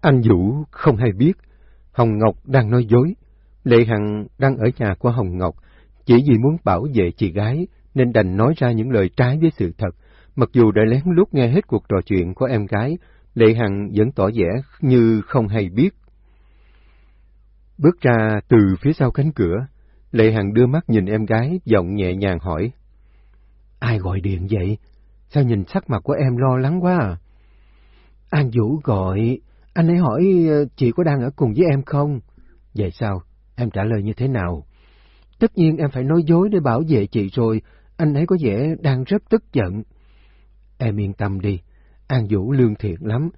Anh Vũ không hay biết, Hồng Ngọc đang nói dối. Lệ Hằng đang ở nhà của Hồng Ngọc, chỉ vì muốn bảo vệ chị gái nên đành nói ra những lời trái với sự thật. Mặc dù đã lén lút nghe hết cuộc trò chuyện của em gái, Lệ Hằng vẫn tỏ vẻ như không hay biết. Bước ra từ phía sau cánh cửa, Lệ Hằng đưa mắt nhìn em gái, giọng nhẹ nhàng hỏi. Ai gọi điện vậy? Sao nhìn sắc mặt của em lo lắng quá à? An Vũ gọi, anh ấy hỏi ờ, chị có đang ở cùng với em không? Vậy sao? Em trả lời như thế nào? Tất nhiên em phải nói dối để bảo vệ chị rồi, anh ấy có vẻ đang rất tức giận. Em yên tâm đi, An Vũ lương thiện lắm,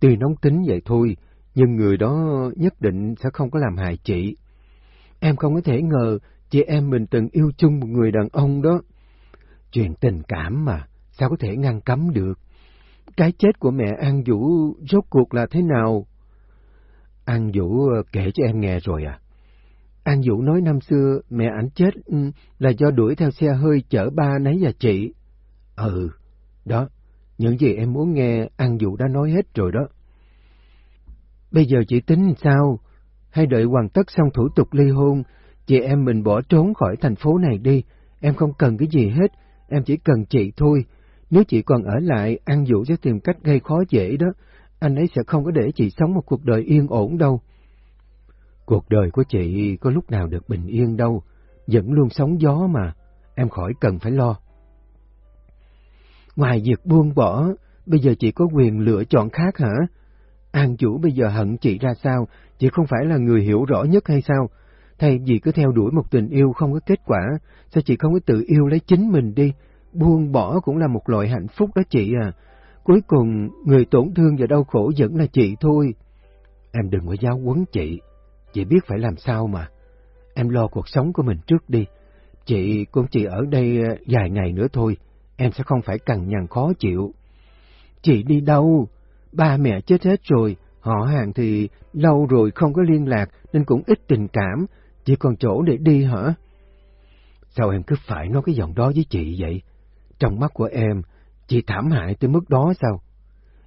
tuy nóng tính vậy thôi, nhưng người đó nhất định sẽ không có làm hại chị. Em không có thể ngờ chị em mình từng yêu chung một người đàn ông đó. Chuyện tình cảm mà, sao có thể ngăn cấm được? Cái chết của mẹ An Vũ rốt cuộc là thế nào? An Vũ ờ, kể cho em nghe rồi à? An Vũ nói năm xưa mẹ ảnh chết ừ, là do đuổi theo xe hơi chở ba nấy và chị. Ừ, đó, những gì em muốn nghe An Vũ đã nói hết rồi đó. Bây giờ chị tính sao? Hay đợi hoàn tất xong thủ tục ly hôn, chị em mình bỏ trốn khỏi thành phố này đi. Em không cần cái gì hết, em chỉ cần chị thôi. Nếu chị còn ở lại, An Vũ sẽ tìm cách gây khó dễ đó. Anh ấy sẽ không có để chị sống một cuộc đời yên ổn đâu. Cuộc đời của chị có lúc nào được bình yên đâu, vẫn luôn sóng gió mà, em khỏi cần phải lo. Ngoài việc buông bỏ, bây giờ chị có quyền lựa chọn khác hả? An Vũ bây giờ hận chị ra sao, chị không phải là người hiểu rõ nhất hay sao? Thay vì cứ theo đuổi một tình yêu không có kết quả, sao chị không có tự yêu lấy chính mình đi? Buông bỏ cũng là một loại hạnh phúc đó chị à. Cuối cùng, người tổn thương và đau khổ vẫn là chị thôi. Em đừng có giáo quấn chị, chị biết phải làm sao mà. Em lo cuộc sống của mình trước đi. Chị cũng chỉ ở đây à, vài ngày nữa thôi, em sẽ không phải cằn nhằn khó chịu. Chị đi đâu? Ba mẹ chết hết rồi, họ hàng thì lâu rồi không có liên lạc nên cũng ít tình cảm, chỉ còn chỗ để đi hả? Sao em cứ phải nói cái giọng đó với chị vậy? Trong mắt của em, chị thảm hại tới mức đó sao?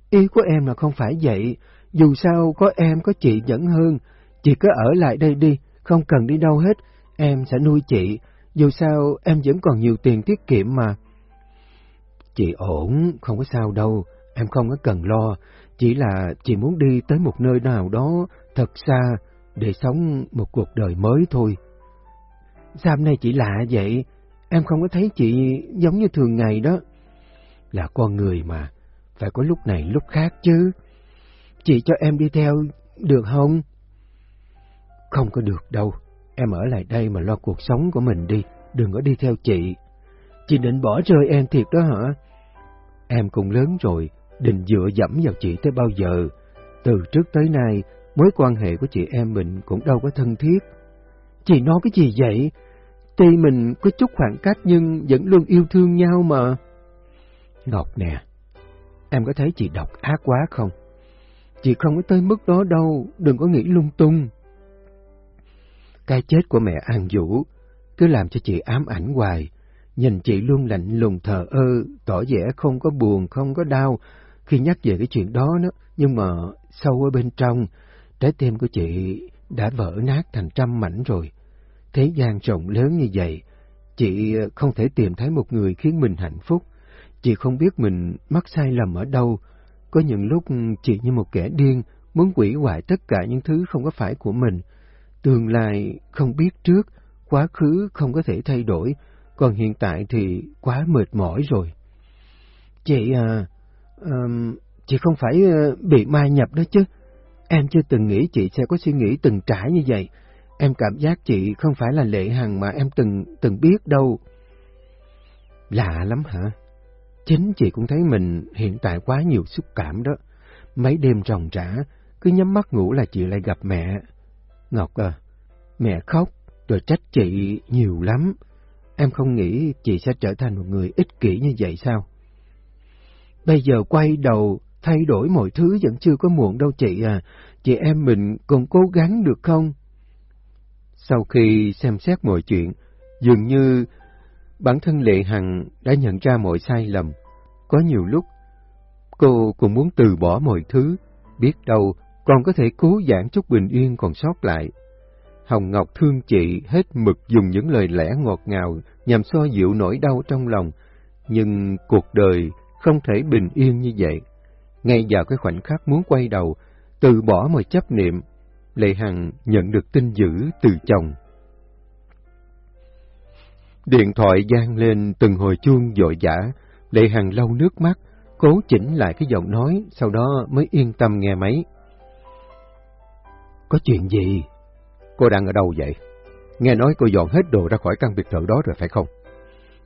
Ý của em là không phải vậy, dù sao có em có chị vẫn hơn, chị cứ ở lại đây đi, không cần đi đâu hết, em sẽ nuôi chị, dù sao em vẫn còn nhiều tiền tiết kiệm mà. Chị ổn, không có sao đâu, em không có cần lo, chỉ là chị muốn đi tới một nơi nào đó thật xa để sống một cuộc đời mới thôi. Sao hôm nay chị lạ vậy? Em không có thấy chị giống như thường ngày đó. Là con người mà, phải có lúc này lúc khác chứ. Chị cho em đi theo, được không? Không có được đâu, em ở lại đây mà lo cuộc sống của mình đi, đừng có đi theo chị. Chị định bỏ rơi em thiệt đó hả? Em cũng lớn rồi, định dựa dẫm vào chị tới bao giờ. Từ trước tới nay, mối quan hệ của chị em mình cũng đâu có thân thiết. Chị nói cái gì vậy? Tuy mình có chút khoảng cách nhưng vẫn luôn yêu thương nhau mà. Ngọc nè, em có thấy chị độc ác quá không? Chị không có tới mức đó đâu, đừng có nghĩ lung tung. Cái chết của mẹ An Vũ cứ làm cho chị ám ảnh hoài, nhìn chị luôn lạnh lùng thờ ơ, tỏ vẻ không có buồn, không có đau khi nhắc về cái chuyện đó đó, nhưng mà sâu ở bên trong, trái tim của chị đã vỡ nát thành trăm mảnh rồi. Thế gian rộng lớn như vậy, chị không thể tìm thấy một người khiến mình hạnh phúc. Chị không biết mình mắc sai lầm ở đâu. Có những lúc chị như một kẻ điên, muốn quỷ hoại tất cả những thứ không có phải của mình. Tương lai không biết trước, quá khứ không có thể thay đổi, còn hiện tại thì quá mệt mỏi rồi. Chị à, um, chị không phải à, bị ma nhập đó chứ. Em chưa từng nghĩ chị sẽ có suy nghĩ từng trải như vậy. Em cảm giác chị không phải là Lệ Hằng mà em từng từng biết đâu. Lạ lắm hả? Chính chị cũng thấy mình hiện tại quá nhiều xúc cảm đó. Mấy đêm ròng rã, cứ nhắm mắt ngủ là chị lại gặp mẹ. Ngọc à, mẹ khóc rồi trách chị nhiều lắm. Em không nghĩ chị sẽ trở thành một người ích kỷ như vậy sao? Bây giờ quay đầu, thay đổi mọi thứ vẫn chưa có muộn đâu chị à. Chị em mình còn cố gắng được không? Sau khi xem xét mọi chuyện, dường như bản thân Lệ Hằng đã nhận ra mọi sai lầm. Có nhiều lúc, cô cũng muốn từ bỏ mọi thứ, biết đâu còn có thể cố giãn chút bình yên còn sót lại. Hồng Ngọc thương chị hết mực dùng những lời lẽ ngọt ngào nhằm xoa dịu nỗi đau trong lòng, nhưng cuộc đời không thể bình yên như vậy. Ngay vào cái khoảnh khắc muốn quay đầu, từ bỏ mọi chấp niệm, Lệ Hằng nhận được tin dữ từ chồng. Điện thoại gian lên từng hồi chuông dội dã, Lệ Hằng lau nước mắt, cố chỉnh lại cái giọng nói, sau đó mới yên tâm nghe máy. Có chuyện gì? Cô đang ở đâu vậy? Nghe nói cô dọn hết đồ ra khỏi căn biệt thự đó rồi phải không?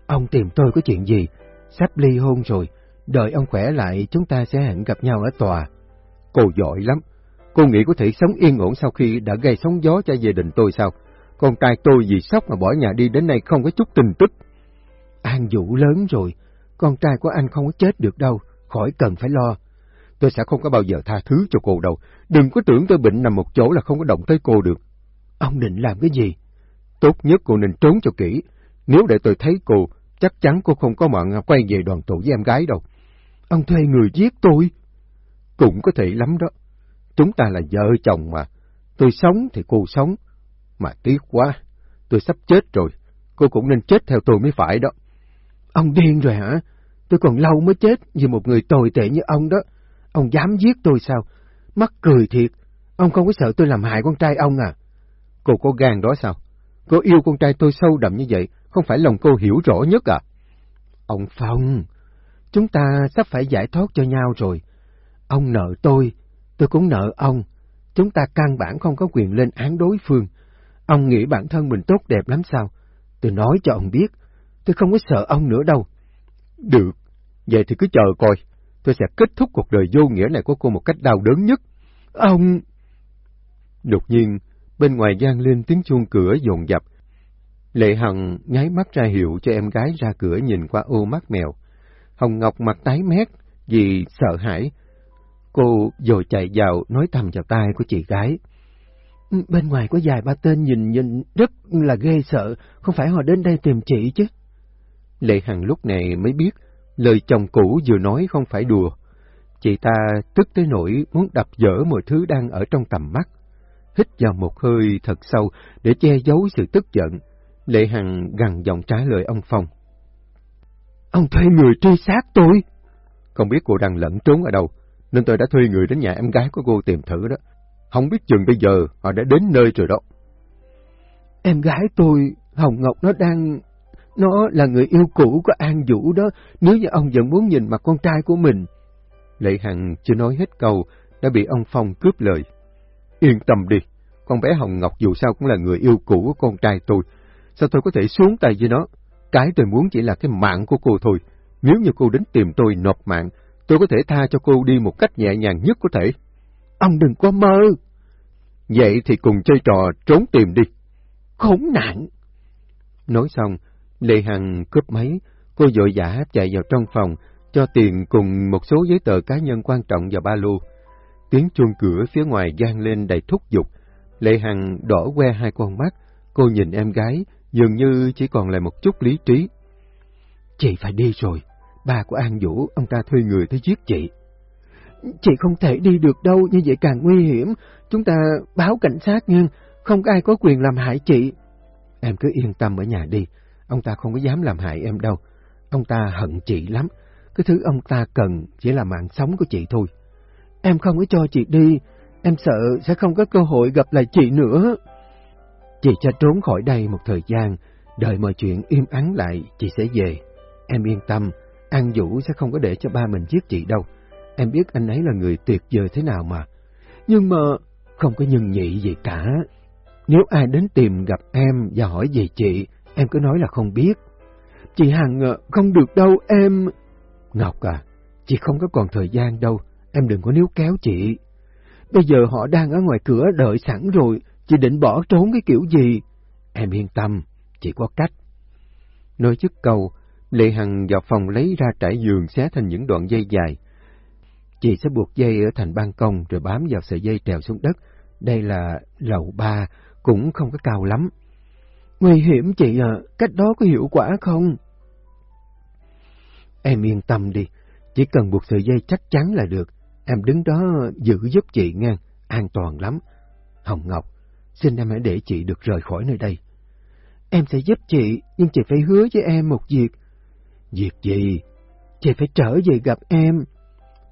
Ông tìm tôi có chuyện gì? Sắp ly hôn rồi, đợi ông khỏe lại chúng ta sẽ hẹn gặp nhau ở tòa. Cô giỏi lắm. Cô nghĩ có thể sống yên ổn sau khi đã gây sóng gió cho gia đình tôi sao? Con trai tôi vì sốc mà bỏ nhà đi đến nay không có chút tình tức. An Vũ lớn rồi, con trai của anh không có chết được đâu, khỏi cần phải lo. Tôi sẽ không có bao giờ tha thứ cho cô đâu. Đừng có tưởng tôi bệnh nằm một chỗ là không có động tới cô được. Ông định làm cái gì? Tốt nhất cô nên trốn cho kỹ. Nếu để tôi thấy cô, chắc chắn cô không có mạng quay về đoàn tụ với em gái đâu. Ông thuê người giết tôi. Cũng có thể lắm đó. Chúng ta là vợ chồng mà. Tôi sống thì cô sống. Mà tiếc quá, tôi sắp chết rồi. Cô cũng nên chết theo tôi mới phải đó. Ông điên rồi hả? Tôi còn lâu mới chết vì một người tồi tệ như ông đó. Ông dám giết tôi sao? Mắc cười thiệt. Ông không có sợ tôi làm hại con trai ông à? Cô có gan đó sao? Cô yêu con trai tôi sâu đậm như vậy, không phải lòng cô hiểu rõ nhất à? Ông Phong, chúng ta sắp phải giải thoát cho nhau rồi. Ông nợ tôi, tôi cũng nợ ông. Chúng ta căn bản không có quyền lên án đối phương. Ông nghĩ bản thân mình tốt đẹp lắm sao? Tôi nói cho ông biết, tôi không có sợ ông nữa đâu. Được, vậy thì cứ chờ coi. Tôi sẽ kết thúc cuộc đời vô nghĩa này của cô một cách đau đớn nhất. Ông... Đột nhiên, bên ngoài gian lên tiếng chuông cửa dồn dập. Lệ Hằng nháy mắt ra hiệu cho em gái ra cửa nhìn qua ô mắt mèo. Hồng Ngọc mặt tái mét vì sợ hãi. Cô rồi chạy vào nói thầm vào tai của chị gái. Ừ, bên ngoài có vài ba tên nhìn nhìn rất là ghê sợ, không phải họ đến đây tìm chị chứ. Lệ Hằng lúc này mới biết, lời chồng cũ vừa nói không phải đùa. Chị ta tức tới nỗi muốn đập dở mọi thứ đang ở trong tầm mắt. Hít vào một hơi thật sâu để che giấu sự tức giận. Lệ Hằng gằn giọng trả lời ông Phong. Ông thuê người truy sát tôi. Không biết cô đang lẫn trốn ở đâu, nên tôi đã thuê người đến nhà em gái của cô tìm thử đó. Không biết chừng bây giờ họ đã đến nơi rồi đó. Em gái tôi, Hồng Ngọc nó đang... Nó là người yêu cũ của An Vũ đó, nếu như ông vẫn muốn nhìn mặt con trai của mình. Lệ Hằng chưa nói hết câu, đã bị ông Phong cướp lời. Yên tâm đi, con bé Hồng Ngọc dù sao cũng là người yêu cũ của con trai tôi. Sao tôi có thể xuống tay với nó? Cái tôi muốn chỉ là cái mạng của cô thôi. Nếu như cô đến tìm tôi nộp mạng, tôi có thể tha cho cô đi một cách nhẹ nhàng nhất có thể. Ông đừng có mơ. Vậy thì cùng chơi trò trốn tìm đi. Khốn nạn. Nói xong, Lê Hằng cướp máy, cô dội dã chạy vào trong phòng, cho tiền cùng một số giấy tờ cá nhân quan trọng vào ba lô. Tiếng chuông cửa phía ngoài gian lên đầy thúc giục. Lệ Hằng đỏ que hai con mắt, cô nhìn em gái, dường như chỉ còn lại một chút lý trí. Chị phải đi rồi, ba của An Vũ, ông ta thuê người tới giết chị. Chị không thể đi được đâu, như vậy càng nguy hiểm. Chúng ta báo cảnh sát nhưng không có ai có quyền làm hại chị. Em cứ yên tâm ở nhà đi, ông ta không có dám làm hại em đâu. Ông ta hận chị lắm, cái thứ ông ta cần chỉ là mạng sống của chị thôi. Em không có cho chị đi, em sợ sẽ không có cơ hội gặp lại chị nữa. Chị sẽ trốn khỏi đây một thời gian, đợi mọi chuyện im ắng lại, chị sẽ về. Em yên tâm, An Vũ sẽ không có để cho ba mình giết chị đâu. Em biết anh ấy là người tuyệt vời thế nào mà. Nhưng mà không có nhân nhị gì cả. Nếu ai đến tìm gặp em và hỏi về chị, em cứ nói là không biết. Chị Hằng ờ, không được đâu em... Ngọc à, chị không có còn thời gian đâu, em đừng có níu kéo chị. Bây giờ họ đang ở ngoài cửa đợi sẵn rồi, chị định bỏ trốn cái kiểu gì? Em yên tâm, chị có cách. Nói trước câu, Lệ Hằng vào phòng lấy ra trải giường xé thành những đoạn dây dài. Chị sẽ buộc dây ở thành ban công rồi bám vào sợi dây trèo xuống đất. Đây là lầu ba, cũng không có cao lắm. Nguy hiểm chị à, cách đó có hiệu quả không? Em yên tâm đi, chỉ cần buộc sợi dây chắc chắn là được. Em đứng đó giữ giúp chị nha, an toàn lắm. Hồng Ngọc, xin em hãy để chị được rời khỏi nơi đây. Em sẽ giúp chị, nhưng chị phải hứa với em một việc. Việc gì? Chị phải trở về gặp em.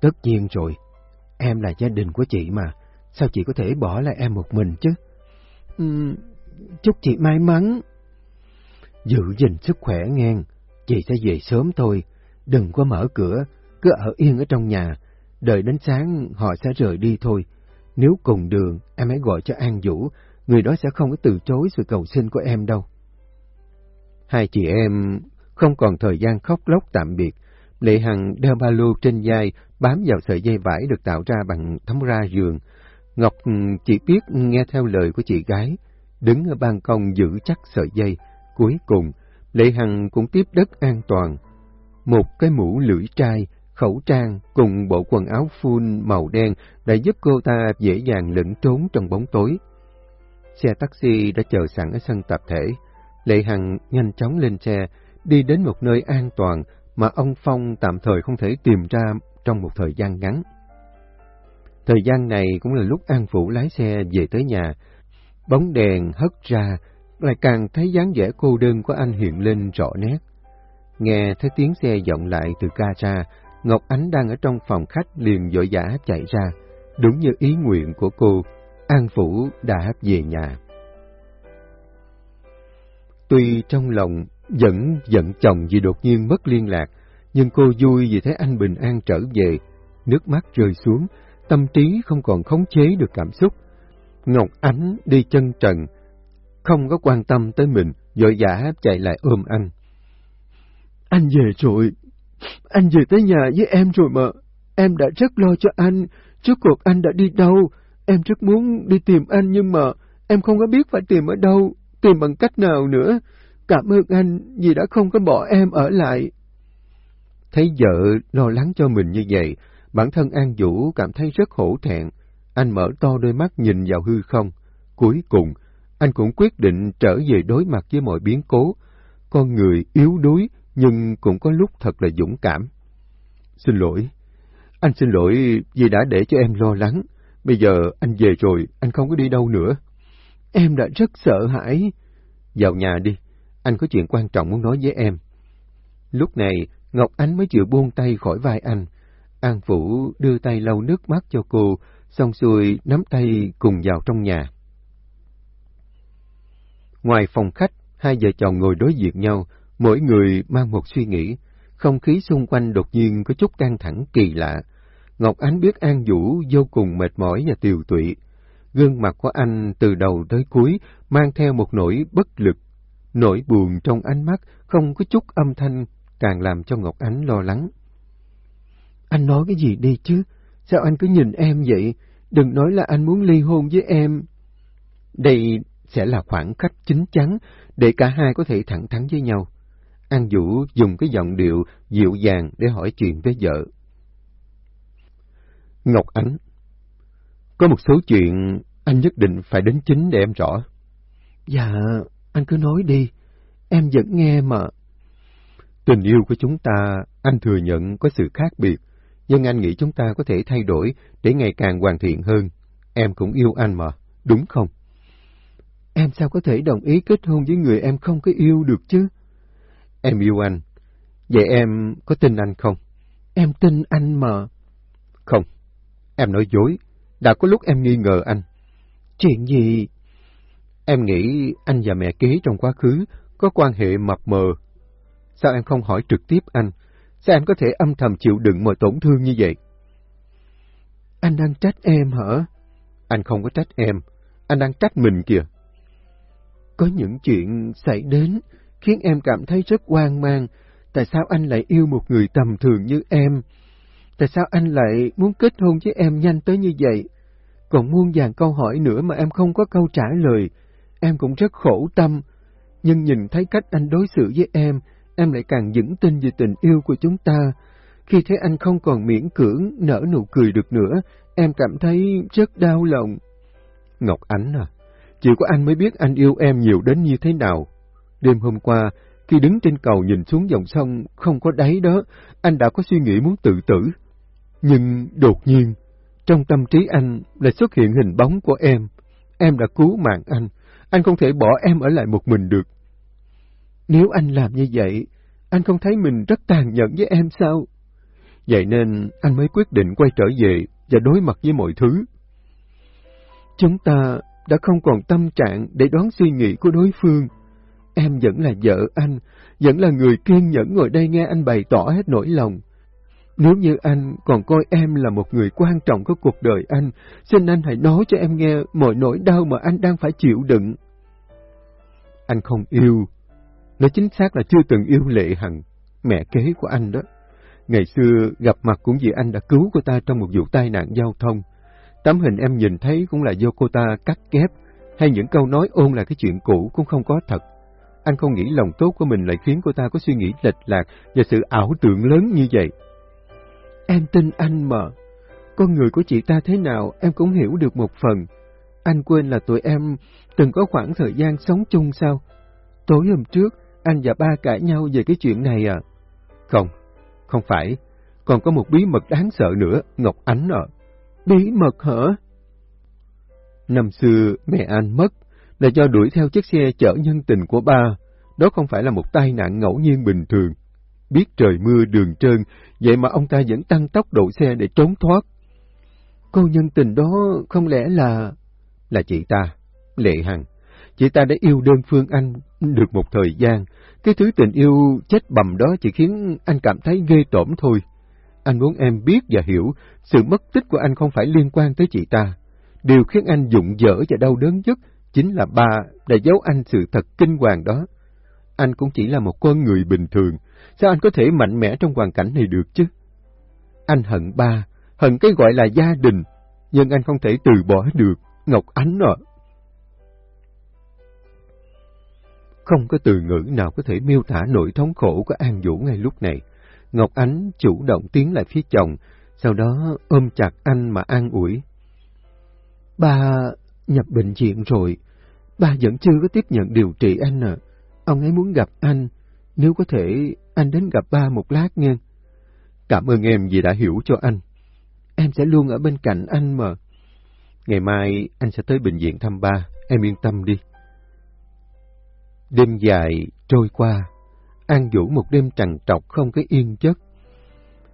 Tất nhiên rồi, em là gia đình của chị mà, sao chị có thể bỏ lại em một mình chứ? Uhm, chúc chị may mắn. Giữ gìn sức khỏe ngang, chị sẽ về sớm thôi, đừng có mở cửa, cứ ở yên ở trong nhà, đợi đến sáng họ sẽ rời đi thôi. Nếu cùng đường, em hãy gọi cho An Vũ, người đó sẽ không có từ chối sự cầu xin của em đâu. Hai chị em không còn thời gian khóc lóc tạm biệt. Lệ Hằng đeo ba lô trên vai, bám vào sợi dây vải được tạo ra bằng thấm ra giường. Ngọc ừ, chỉ biết nghe theo lời của chị gái, đứng ở ban công giữ chắc sợi dây. Cuối cùng, Lệ Hằng cũng tiếp đất an toàn. Một cái mũ lưỡi trai, khẩu trang cùng bộ quần áo full màu đen đã giúp cô ta dễ dàng lẫn trốn trong bóng tối. Xe taxi đã chờ sẵn ở sân tập thể. Lệ Hằng nhanh chóng lên xe, đi đến một nơi an toàn mà ông Phong tạm thời không thể tìm ra trong một thời gian ngắn. Thời gian này cũng là lúc An Phủ lái xe về tới nhà. Bóng đèn hất ra, lại càng thấy dáng vẻ cô đơn của anh hiện lên rõ nét. Nghe thấy tiếng xe vọng lại từ ca ra, Ngọc Ánh đang ở trong phòng khách liền vội vã chạy ra. Đúng như ý nguyện của cô, An Phủ đã về nhà. Tuy trong lòng vẫn giận chồng vì đột nhiên mất liên lạc, nhưng cô vui vì thấy anh bình an trở về. Nước mắt rơi xuống, tâm trí không còn khống chế được cảm xúc. Ngọc Ánh đi chân trần, không có quan tâm tới mình, vội vã chạy lại ôm anh. Anh về rồi, anh về tới nhà với em rồi mà, em đã rất lo cho anh, trước cuộc anh đã đi đâu, em rất muốn đi tìm anh nhưng mà em không có biết phải tìm ở đâu, tìm bằng cách nào nữa. Cảm ơn anh vì đã không có bỏ em ở lại. Thấy vợ lo lắng cho mình như vậy, bản thân An Vũ cảm thấy rất hổ thẹn. Anh mở to đôi mắt nhìn vào hư không. Cuối cùng, anh cũng quyết định trở về đối mặt với mọi biến cố. Con người yếu đuối nhưng cũng có lúc thật là dũng cảm. Xin lỗi, anh xin lỗi vì đã để cho em lo lắng. Bây giờ anh về rồi, anh không có đi đâu nữa. Em đã rất sợ hãi. Vào nhà đi, anh có chuyện quan trọng muốn nói với em. Lúc này, Ngọc Ánh mới chịu buông tay khỏi vai anh. An Vũ đưa tay lau nước mắt cho cô, xong xuôi nắm tay cùng vào trong nhà. Ngoài phòng khách, hai vợ chồng ngồi đối diện nhau, mỗi người mang một suy nghĩ. Không khí xung quanh đột nhiên có chút căng thẳng kỳ lạ. Ngọc Ánh biết An Vũ vô cùng mệt mỏi và tiều tụy. Gương mặt của anh từ đầu tới cuối mang theo một nỗi bất lực. Nỗi buồn trong ánh mắt không có chút âm thanh càng làm cho Ngọc Ánh lo lắng. Anh nói cái gì đi chứ? Sao anh cứ nhìn em vậy? Đừng nói là anh muốn ly hôn với em. Đây sẽ là khoảng cách chính chắn để cả hai có thể thẳng thắn với nhau. An Vũ dùng cái giọng điệu dịu dàng để hỏi chuyện với vợ. Ngọc Ánh Có một số chuyện anh nhất định phải đến chính để em rõ. Dạ, anh cứ nói đi, em vẫn nghe mà. Tình yêu của chúng ta, anh thừa nhận có sự khác biệt, nhưng anh nghĩ chúng ta có thể thay đổi để ngày càng hoàn thiện hơn. Em cũng yêu anh mà, đúng không? Em sao có thể đồng ý kết hôn với người em không có yêu được chứ? Em yêu anh. Vậy em có tin anh không? Em tin anh mà. Không, em nói dối. Đã có lúc em nghi ngờ anh. Chuyện gì? Em nghĩ anh và mẹ kế trong quá khứ có quan hệ mập mờ. Sao em không hỏi trực tiếp anh? Sao em có thể âm thầm chịu đựng mọi tổn thương như vậy? Anh đang trách em hả? Anh không có trách em. Anh đang trách mình kìa. Có những chuyện xảy đến khiến em cảm thấy rất hoang mang. Tại sao anh lại yêu một người tầm thường như em? Tại sao anh lại muốn kết hôn với em nhanh tới như vậy? Còn muôn vàng câu hỏi nữa mà em không có câu trả lời. Em cũng rất khổ tâm. Nhưng nhìn thấy cách anh đối xử với em, em lại càng vững tin về tình yêu của chúng ta. Khi thấy anh không còn miễn cưỡng, nở nụ cười được nữa, em cảm thấy rất đau lòng. Ngọc Ánh à, chỉ có anh mới biết anh yêu em nhiều đến như thế nào. Đêm hôm qua, khi đứng trên cầu nhìn xuống dòng sông không có đáy đó, anh đã có suy nghĩ muốn tự tử. Nhưng đột nhiên, trong tâm trí anh lại xuất hiện hình bóng của em. Em đã cứu mạng anh, anh không thể bỏ em ở lại một mình được. Nếu anh làm như vậy, anh không thấy mình rất tàn nhẫn với em sao? Vậy nên anh mới quyết định quay trở về và đối mặt với mọi thứ. Chúng ta đã không còn tâm trạng để đoán suy nghĩ của đối phương. Em vẫn là vợ anh, vẫn là người kiên nhẫn ngồi đây nghe anh bày tỏ hết nỗi lòng. Nếu như anh còn coi em là một người quan trọng của cuộc đời anh, xin anh hãy nói cho em nghe mọi nỗi đau mà anh đang phải chịu đựng. Anh không yêu. Nói chính xác là chưa từng yêu Lệ Hằng, mẹ kế của anh đó. Ngày xưa gặp mặt cũng vì anh đã cứu cô ta trong một vụ tai nạn giao thông. Tấm hình em nhìn thấy cũng là do cô ta cắt ghép, hay những câu nói ôn là cái chuyện cũ cũng không có thật. Anh không nghĩ lòng tốt của mình lại khiến cô ta có suy nghĩ lệch lạc và sự ảo tưởng lớn như vậy. Em tin anh mà. Con người của chị ta thế nào em cũng hiểu được một phần. Anh quên là tụi em từng có khoảng thời gian sống chung sao? Tối hôm trước, anh và ba cãi nhau về cái chuyện này à? Không, không phải. Còn có một bí mật đáng sợ nữa, Ngọc Ánh à. Bí mật hả? Năm xưa, mẹ anh mất, là do đuổi theo chiếc xe chở nhân tình của ba. Đó không phải là một tai nạn ngẫu nhiên bình thường. Biết trời mưa đường trơn, vậy mà ông ta vẫn tăng tốc độ xe để trốn thoát. Cô nhân tình đó không lẽ là... Là chị ta, Lệ Hằng. Chị ta đã yêu đơn phương anh được một thời gian. Cái thứ tình yêu chết bầm đó chỉ khiến anh cảm thấy ghê tởm thôi. Anh muốn em biết và hiểu, sự mất tích của anh không phải liên quan tới chị ta. Điều khiến anh dụng dở và đau đớn nhất chính là ba đã giấu anh sự thật kinh hoàng đó. Anh cũng chỉ là một con người bình thường, sao anh có thể mạnh mẽ trong hoàn cảnh này được chứ? Anh hận ba, hận cái gọi là gia đình, nhưng anh không thể từ bỏ được, Ngọc Ánh ạ. Không có từ ngữ nào có thể miêu tả nỗi thống khổ của An Vũ ngay lúc này. Ngọc Ánh chủ động tiến lại phía chồng, sau đó ôm chặt anh mà an ủi. Ba nhập bệnh viện rồi, ba vẫn chưa có tiếp nhận điều trị anh à. Ông ấy muốn gặp anh, nếu có thể anh đến gặp ba một lát nghe. Cảm ơn em vì đã hiểu cho anh. Em sẽ luôn ở bên cạnh anh mà. Ngày mai anh sẽ tới bệnh viện thăm ba, em yên tâm đi. Đêm dài trôi qua, An Vũ một đêm trằn trọc không có yên giấc.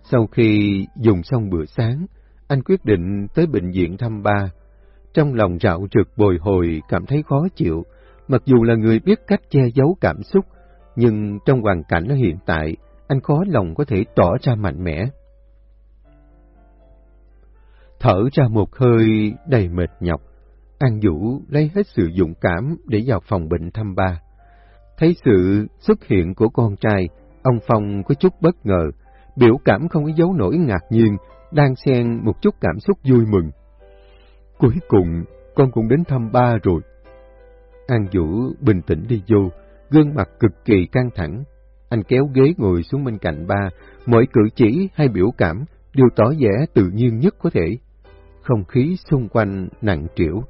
Sau khi dùng xong bữa sáng, anh quyết định tới bệnh viện thăm ba. Trong lòng rạo rực bồi hồi cảm thấy khó chịu, mặc dù là người biết cách che giấu cảm xúc, nhưng trong hoàn cảnh hiện tại, anh khó lòng có thể tỏ ra mạnh mẽ. Thở ra một hơi đầy mệt nhọc, An Vũ lấy hết sự dũng cảm để vào phòng bệnh thăm ba. Thấy sự xuất hiện của con trai, ông Phong có chút bất ngờ, biểu cảm không có dấu nổi ngạc nhiên, đang xen một chút cảm xúc vui mừng. Cuối cùng, con cũng đến thăm ba rồi. An Vũ bình tĩnh đi vô, gương mặt cực kỳ căng thẳng. Anh kéo ghế ngồi xuống bên cạnh ba, mọi cử chỉ hay biểu cảm đều tỏ vẻ tự nhiên nhất có thể. Không khí xung quanh nặng trĩu,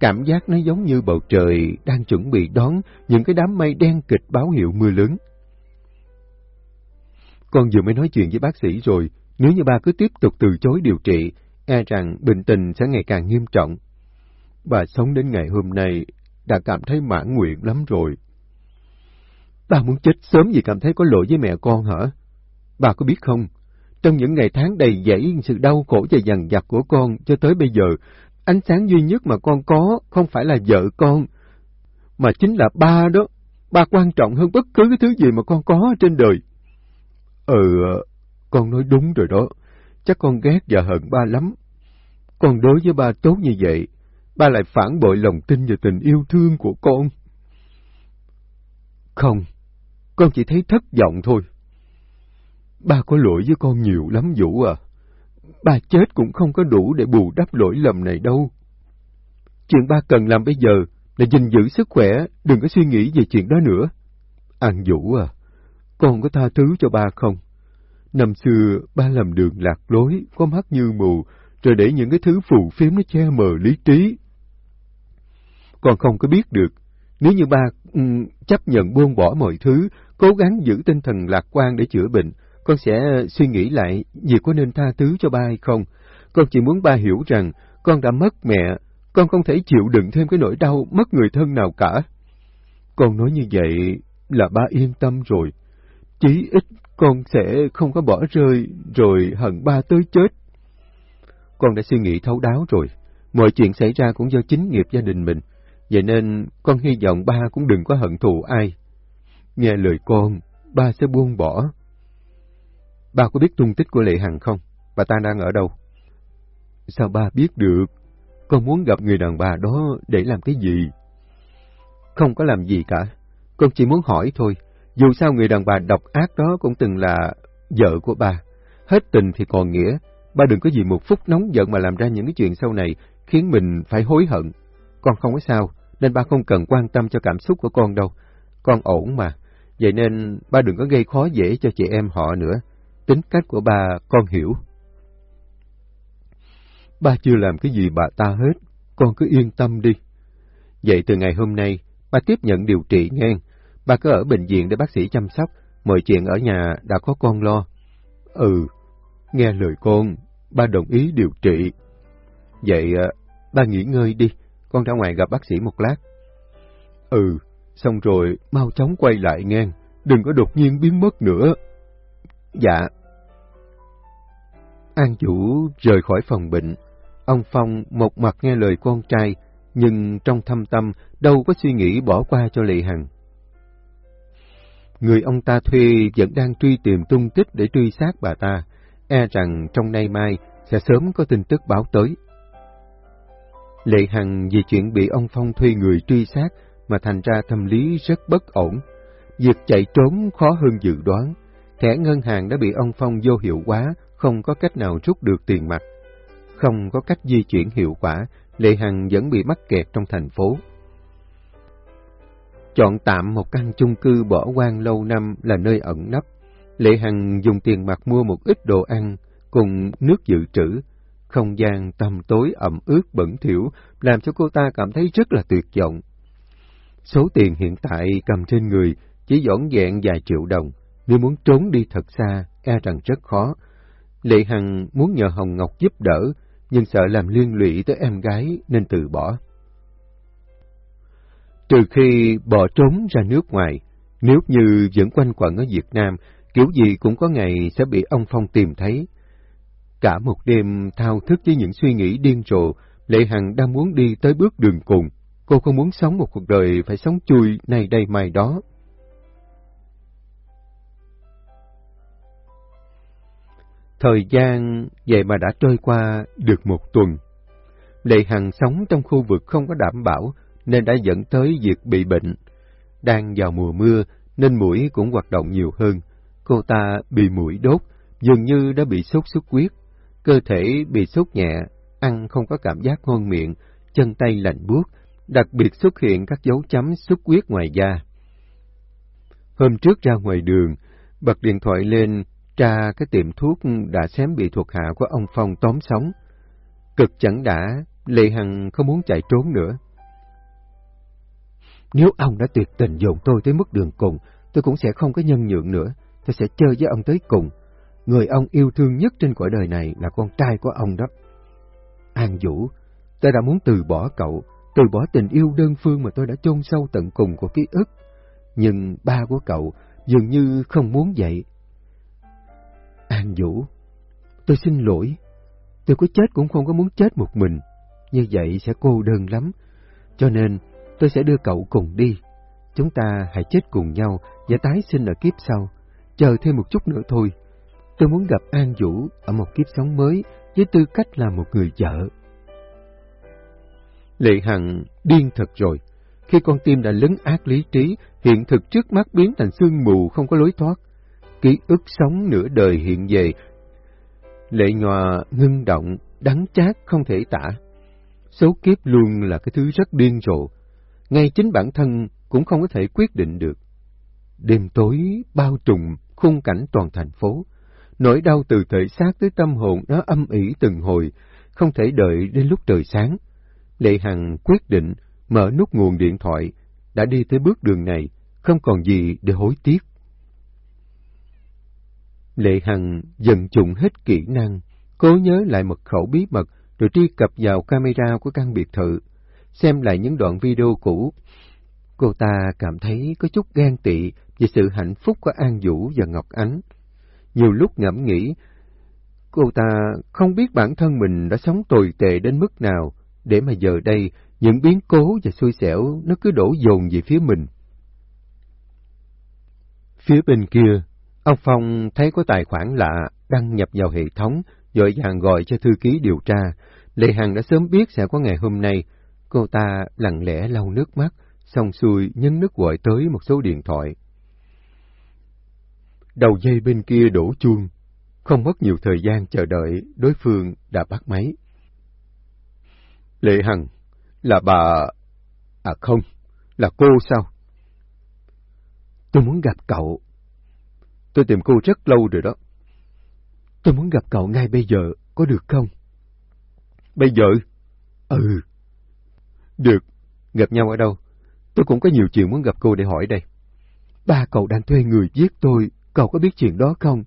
cảm giác nó giống như bầu trời đang chuẩn bị đón những cái đám mây đen kịch báo hiệu mưa lớn. Con vừa mới nói chuyện với bác sĩ rồi, nếu như ba cứ tiếp tục từ chối điều trị, e rằng bệnh tình sẽ ngày càng nghiêm trọng. Bà sống đến ngày hôm nay đã cảm thấy mãn nguyện lắm rồi. Ba muốn chết sớm vì cảm thấy có lỗi với mẹ con hả? Bà có biết không, trong những ngày tháng đầy dẫy sự đau khổ và dằn vặt của con cho tới bây giờ, ánh sáng duy nhất mà con có không phải là vợ con, mà chính là ba đó. Ba quan trọng hơn bất cứ cái thứ gì mà con có trên đời. Ừ, con nói đúng rồi đó. Chắc con ghét và hận ba lắm. Con đối với ba tốt như vậy, ba lại phản bội lòng tin và tình yêu thương của con. Không, con chỉ thấy thất vọng thôi. Ba có lỗi với con nhiều lắm Vũ à. Ba chết cũng không có đủ để bù đắp lỗi lầm này đâu. Chuyện ba cần làm bây giờ là gìn giữ sức khỏe, đừng có suy nghĩ về chuyện đó nữa. An Vũ à, con có tha thứ cho ba không? Năm xưa, ba làm đường lạc lối, có mắt như mù, rồi để những cái thứ phù phiếm nó che mờ lý trí. Con không có biết được, nếu như ba um, chấp nhận buông bỏ mọi thứ, cố gắng giữ tinh thần lạc quan để chữa bệnh, con sẽ suy nghĩ lại việc có nên tha thứ cho ba hay không. con chỉ muốn ba hiểu rằng con đã mất mẹ, con không thể chịu đựng thêm cái nỗi đau mất người thân nào cả. Con nói như vậy là ba yên tâm rồi. Chí ít con sẽ không có bỏ rơi rồi hận ba tới chết. Con đã suy nghĩ thấu đáo rồi. Mọi chuyện xảy ra cũng do chính nghiệp gia đình mình. Vậy nên con hy vọng ba cũng đừng có hận thù ai. Nghe lời con, ba sẽ buông bỏ. Ba có biết tung tích của Lệ Hằng không? Bà ta đang ở đâu? Sao ba biết được? Con muốn gặp người đàn bà đó để làm cái gì? Không có làm gì cả. Con chỉ muốn hỏi thôi. Dù sao người đàn bà độc ác đó cũng từng là vợ của ba. Hết tình thì còn nghĩa. Ba đừng có gì một phút nóng giận mà làm ra những cái chuyện sau này khiến mình phải hối hận. Con không có sao, nên ba không cần quan tâm cho cảm xúc của con đâu. Con ổn mà. Vậy nên ba đừng có gây khó dễ cho chị em họ nữa. Tính cách của bà con hiểu. Ba chưa làm cái gì bà ta hết, con cứ yên tâm đi. Vậy từ ngày hôm nay, ba tiếp nhận điều trị ngang. Ba cứ ở bệnh viện để bác sĩ chăm sóc, mọi chuyện ở nhà đã có con lo. Ừ, nghe lời con, ba đồng ý điều trị. Vậy à, ba nghỉ ngơi đi, con ra ngoài gặp bác sĩ một lát. Ừ, xong rồi mau chóng quay lại ngang, đừng có đột nhiên biến mất nữa. Dạ. An chủ rời khỏi phòng bệnh, ông Phong một mặt nghe lời con trai, nhưng trong thâm tâm đâu có suy nghĩ bỏ qua cho Lệ Hằng. Người ông ta thuê vẫn đang truy tìm tung tích để truy sát bà ta, e rằng trong nay mai sẽ sớm có tin tức báo tới. Lệ Hằng vì chuyện bị ông Phong thuê người truy sát mà thành ra tâm lý rất bất ổn. Việc chạy trốn khó hơn dự đoán. Thẻ ngân hàng đã bị ông Phong vô hiệu quá, không có cách nào rút được tiền mặt. Không có cách di chuyển hiệu quả, Lệ Hằng vẫn bị mắc kẹt trong thành phố. Chọn tạm một căn chung cư bỏ hoang lâu năm là nơi ẩn nấp. Lệ Hằng dùng tiền mặt mua một ít đồ ăn cùng nước dự trữ. Không gian tầm tối ẩm ướt bẩn thỉu làm cho cô ta cảm thấy rất là tuyệt vọng. Số tiền hiện tại cầm trên người chỉ dõn dẹn vài triệu đồng. Nếu muốn trốn đi thật xa, e rằng rất khó. Lệ Hằng muốn nhờ Hồng Ngọc giúp đỡ, nhưng sợ làm liên lụy tới em gái nên từ bỏ. Trừ khi bỏ trốn ra nước ngoài, nếu như vẫn quanh quẩn ở Việt Nam, kiểu gì cũng có ngày sẽ bị ông Phong tìm thấy. Cả một đêm thao thức với những suy nghĩ điên rồ, Lệ Hằng đang muốn đi tới bước đường cùng. Cô không muốn sống một cuộc đời phải sống chui này đây mai đó. Thời gian vậy mà đã trôi qua được một tuần. Lệ Hằng sống trong khu vực không có đảm bảo nên đã dẫn tới việc bị bệnh. Đang vào mùa mưa nên mũi cũng hoạt động nhiều hơn. Cô ta bị mũi đốt, dường như đã bị sốt xuất huyết. Cơ thể bị sốt nhẹ, ăn không có cảm giác ngon miệng, chân tay lạnh buốt, đặc biệt xuất hiện các dấu chấm xuất huyết ngoài da. Hôm trước ra ngoài đường, bật điện thoại lên tra cái tiệm thuốc đã xém bị thuộc hạ của ông Phong tóm sống. Cực chẳng đã, Lệ Hằng không muốn chạy trốn nữa. Nếu ông đã tuyệt tình dồn tôi tới mức đường cùng, tôi cũng sẽ không có nhân nhượng nữa. Tôi sẽ chơi với ông tới cùng. Người ông yêu thương nhất trên cõi đời này là con trai của ông đó. An Vũ, tôi đã muốn từ bỏ cậu, từ bỏ tình yêu đơn phương mà tôi đã chôn sâu tận cùng của ký ức. Nhưng ba của cậu dường như không muốn vậy. An Vũ, tôi xin lỗi. Tôi có chết cũng không có muốn chết một mình. Như vậy sẽ cô đơn lắm. Cho nên tôi sẽ đưa cậu cùng đi. Chúng ta hãy chết cùng nhau và tái sinh ở kiếp sau. Chờ thêm một chút nữa thôi. Tôi muốn gặp An Vũ ở một kiếp sống mới với tư cách là một người vợ. Lệ Hằng điên thật rồi. Khi con tim đã lấn ác lý trí, hiện thực trước mắt biến thành sương mù không có lối thoát. Ký ức sống nửa đời hiện về. Lệ nhòa ngưng động, đắng chát không thể tả. Số kiếp luôn là cái thứ rất điên rồ. Ngay chính bản thân cũng không có thể quyết định được. Đêm tối bao trùm khung cảnh toàn thành phố. Nỗi đau từ thể xác tới tâm hồn nó âm ỉ từng hồi, không thể đợi đến lúc trời sáng. Lệ Hằng quyết định mở nút nguồn điện thoại, đã đi tới bước đường này, không còn gì để hối tiếc. Lệ Hằng dần trụng hết kỹ năng, cố nhớ lại mật khẩu bí mật rồi truy cập vào camera của căn biệt thự, xem lại những đoạn video cũ. Cô ta cảm thấy có chút ghen tị về sự hạnh phúc của An Vũ và Ngọc Ánh. Nhiều lúc ngẫm nghĩ, cô ta không biết bản thân mình đã sống tồi tệ đến mức nào, để mà giờ đây những biến cố và xui xẻo nó cứ đổ dồn về phía mình. Phía bên kia, ông Phong thấy có tài khoản lạ đăng nhập vào hệ thống, dội vàng gọi cho thư ký điều tra. Lệ Hằng đã sớm biết sẽ có ngày hôm nay. Cô ta lặng lẽ lau nước mắt, xong xuôi nhấn nước gọi tới một số điện thoại. Đầu dây bên kia đổ chuông, không mất nhiều thời gian chờ đợi, đối phương đã bắt máy. Lệ Hằng, là bà... À không, là cô sao? Tôi muốn gặp cậu. Tôi tìm cô rất lâu rồi đó. Tôi muốn gặp cậu ngay bây giờ, có được không? Bây giờ? Ừ. Được, gặp nhau ở đâu? Tôi cũng có nhiều chuyện muốn gặp cô để hỏi đây. Ba cậu đang thuê người giết tôi, cậu có biết chuyện đó không?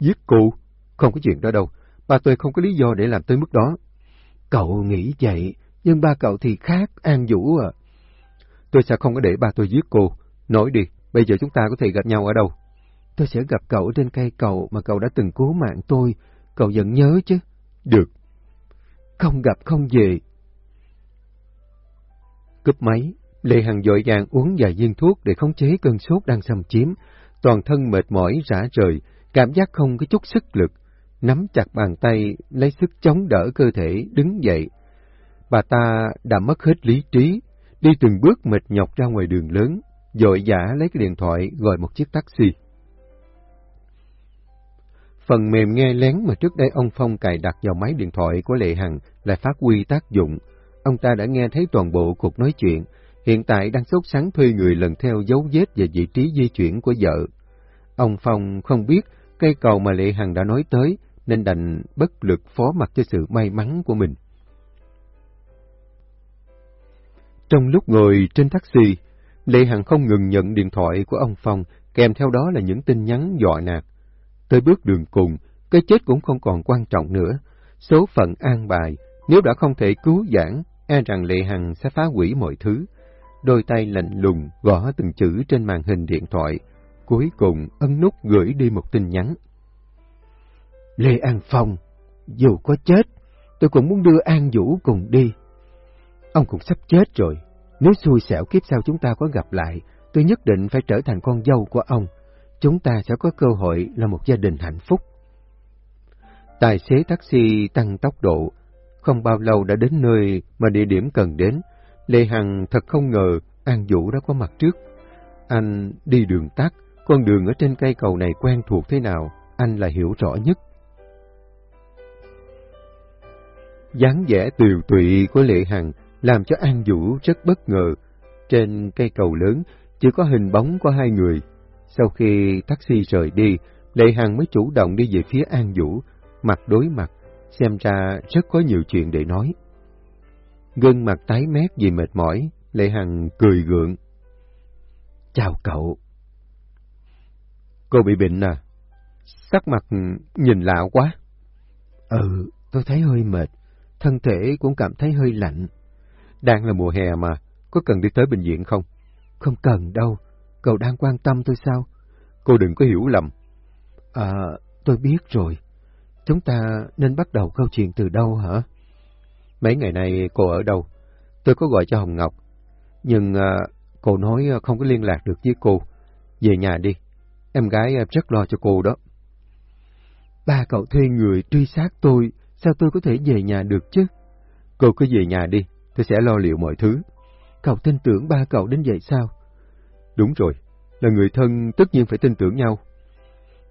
Giết cô? Không có chuyện đó đâu. Ba tôi không có lý do để làm tới mức đó. Cậu nghĩ vậy, nhưng ba cậu thì khác, An Vũ à. Tôi sẽ không có để ba tôi giết cô. Nói đi, bây giờ chúng ta có thể gặp nhau ở đâu? Tôi sẽ gặp cậu trên cây cầu mà cậu đã từng cứu mạng tôi. Cậu vẫn nhớ chứ? Được. Không gặp không về. Cúp máy, Lê Hằng dội vàng uống vài viên thuốc để khống chế cơn sốt đang xâm chiếm. Toàn thân mệt mỏi rã rời, cảm giác không có chút sức lực. Nắm chặt bàn tay, lấy sức chống đỡ cơ thể, đứng dậy. Bà ta đã mất hết lý trí, đi từng bước mệt nhọc ra ngoài đường lớn, dội giả lấy cái điện thoại gọi một chiếc taxi. Phần mềm nghe lén mà trước đây ông Phong cài đặt vào máy điện thoại của Lệ Hằng lại phát huy tác dụng. Ông ta đã nghe thấy toàn bộ cuộc nói chuyện, hiện tại đang sốt sắng thuê người lần theo dấu vết và vị trí di chuyển của vợ. Ông Phong không biết cây cầu mà Lệ Hằng đã nói tới, nên đành bất lực phó mặc cho sự may mắn của mình. Trong lúc ngồi trên taxi, Lệ Hằng không ngừng nhận điện thoại của ông Phong, kèm theo đó là những tin nhắn dọa nạt. Tới bước đường cùng, cái chết cũng không còn quan trọng nữa. Số phận an bài, nếu đã không thể cứu giãn, e rằng Lệ Hằng sẽ phá hủy mọi thứ. Đôi tay lạnh lùng gõ từng chữ trên màn hình điện thoại, cuối cùng ấn nút gửi đi một tin nhắn. Lê An Phong, dù có chết, tôi cũng muốn đưa An Vũ cùng đi. Ông cũng sắp chết rồi, nếu xui xẻo kiếp sau chúng ta có gặp lại, tôi nhất định phải trở thành con dâu của ông chúng ta sẽ có cơ hội là một gia đình hạnh phúc. Tài xế taxi tăng tốc độ, không bao lâu đã đến nơi mà địa điểm cần đến. Lê Hằng thật không ngờ An Vũ đã có mặt trước. Anh đi đường tắt, con đường ở trên cây cầu này quen thuộc thế nào, anh là hiểu rõ nhất. dáng vẻ tiều tụy của Lệ Hằng làm cho An Vũ rất bất ngờ. Trên cây cầu lớn chỉ có hình bóng của hai người, sau khi taxi rời đi, Lệ Hằng mới chủ động đi về phía An Vũ, mặt đối mặt, xem ra rất có nhiều chuyện để nói. Gương mặt tái mét vì mệt mỏi, Lệ Hằng cười gượng. Chào cậu. Cô bị bệnh à? Sắc mặt nhìn lạ quá. Ừ, tôi thấy hơi mệt, thân thể cũng cảm thấy hơi lạnh. Đang là mùa hè mà, có cần đi tới bệnh viện không? Không cần đâu, Cậu đang quan tâm tôi sao? Cô đừng có hiểu lầm. À, tôi biết rồi. Chúng ta nên bắt đầu câu chuyện từ đâu hả? Mấy ngày nay cô ở đâu? Tôi có gọi cho Hồng Ngọc. Nhưng à, cô nói không có liên lạc được với cô. Về nhà đi. Em gái rất lo cho cô đó. Ba cậu thuê người truy sát tôi, sao tôi có thể về nhà được chứ? Cô cứ về nhà đi, tôi sẽ lo liệu mọi thứ. Cậu tin tưởng ba cậu đến vậy sao? Đúng rồi, là người thân tất nhiên phải tin tưởng nhau.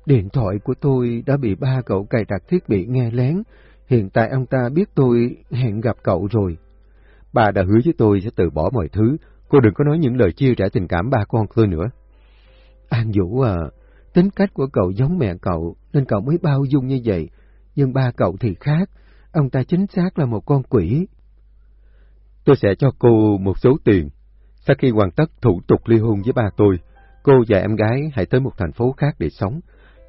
Điện thoại của tôi đã bị ba cậu cài đặt thiết bị nghe lén. Hiện tại ông ta biết tôi hẹn gặp cậu rồi. Bà đã hứa với tôi sẽ từ bỏ mọi thứ. Cô đừng có nói những lời chia rẽ tình cảm ba con tôi nữa. An Vũ à, tính cách của cậu giống mẹ cậu, nên cậu mới bao dung như vậy. Nhưng ba cậu thì khác, ông ta chính xác là một con quỷ. Tôi sẽ cho cô một số tiền, sau khi hoàn tất thủ tục ly hôn với ba tôi, cô và em gái hãy tới một thành phố khác để sống.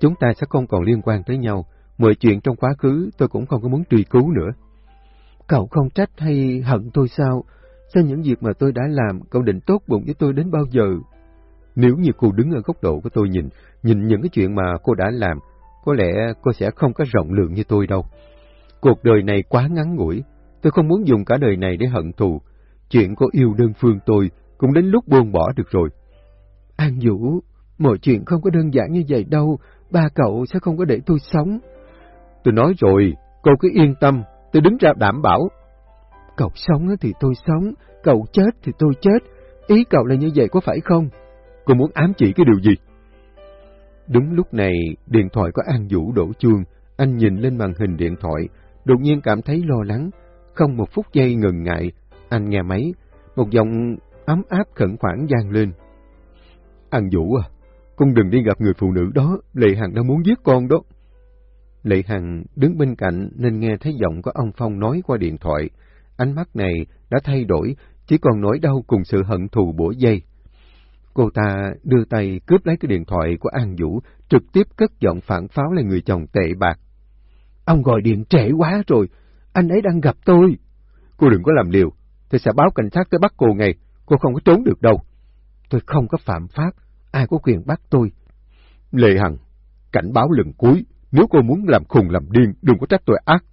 Chúng ta sẽ không còn liên quan tới nhau. Mọi chuyện trong quá khứ tôi cũng không có muốn truy cứu nữa. Cậu không trách hay hận tôi sao? Sao những việc mà tôi đã làm, cậu định tốt bụng với tôi đến bao giờ? Nếu như cô đứng ở góc độ của tôi nhìn, nhìn những cái chuyện mà cô đã làm, có lẽ cô sẽ không có rộng lượng như tôi đâu. Cuộc đời này quá ngắn ngủi, tôi không muốn dùng cả đời này để hận thù. Chuyện cô yêu đơn phương tôi cũng đến lúc buông bỏ được rồi. An Vũ, mọi chuyện không có đơn giản như vậy đâu, ba cậu sẽ không có để tôi sống. Tôi nói rồi, cô cứ yên tâm, tôi đứng ra đảm bảo. Cậu sống thì tôi sống, cậu chết thì tôi chết. Ý cậu là như vậy có phải không? Cô muốn ám chỉ cái điều gì? Đúng lúc này, điện thoại của An Vũ đổ chuông. Anh nhìn lên màn hình điện thoại, đột nhiên cảm thấy lo lắng. Không một phút giây ngừng ngại, anh nghe máy. Một giọng ấm áp khẩn khoản gian lên. An Vũ à, con đừng đi gặp người phụ nữ đó, Lệ Hằng đang muốn giết con đó. Lệ Hằng đứng bên cạnh nên nghe thấy giọng của ông Phong nói qua điện thoại. Ánh mắt này đã thay đổi, chỉ còn nỗi đau cùng sự hận thù bổ dây. Cô ta đưa tay cướp lấy cái điện thoại của An Vũ, trực tiếp cất giọng phản pháo lại người chồng tệ bạc. Ông gọi điện trễ quá rồi, anh ấy đang gặp tôi. Cô đừng có làm liều, tôi sẽ báo cảnh sát tới bắt cô ngay, cô không có trốn được đâu. Tôi không có phạm pháp, ai có quyền bắt tôi. Lệ Hằng, cảnh báo lần cuối, nếu cô muốn làm khùng làm điên, đừng có trách tôi ác.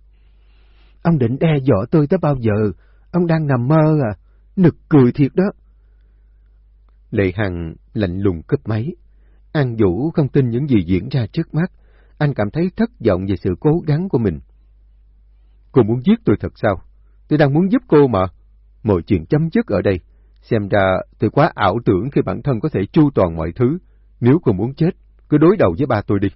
Ông định đe dọa tôi tới bao giờ? Ông đang nằm mơ à? Nực cười thiệt đó. Lệ Hằng lạnh lùng cướp máy. An Vũ không tin những gì diễn ra trước mắt. Anh cảm thấy thất vọng về sự cố gắng của mình. Cô muốn giết tôi thật sao? Tôi đang muốn giúp cô mà. Mọi chuyện chấm dứt ở đây. Xem ra tôi quá ảo tưởng khi bản thân có thể chu toàn mọi thứ. Nếu cô muốn chết, cứ đối đầu với ba tôi đi.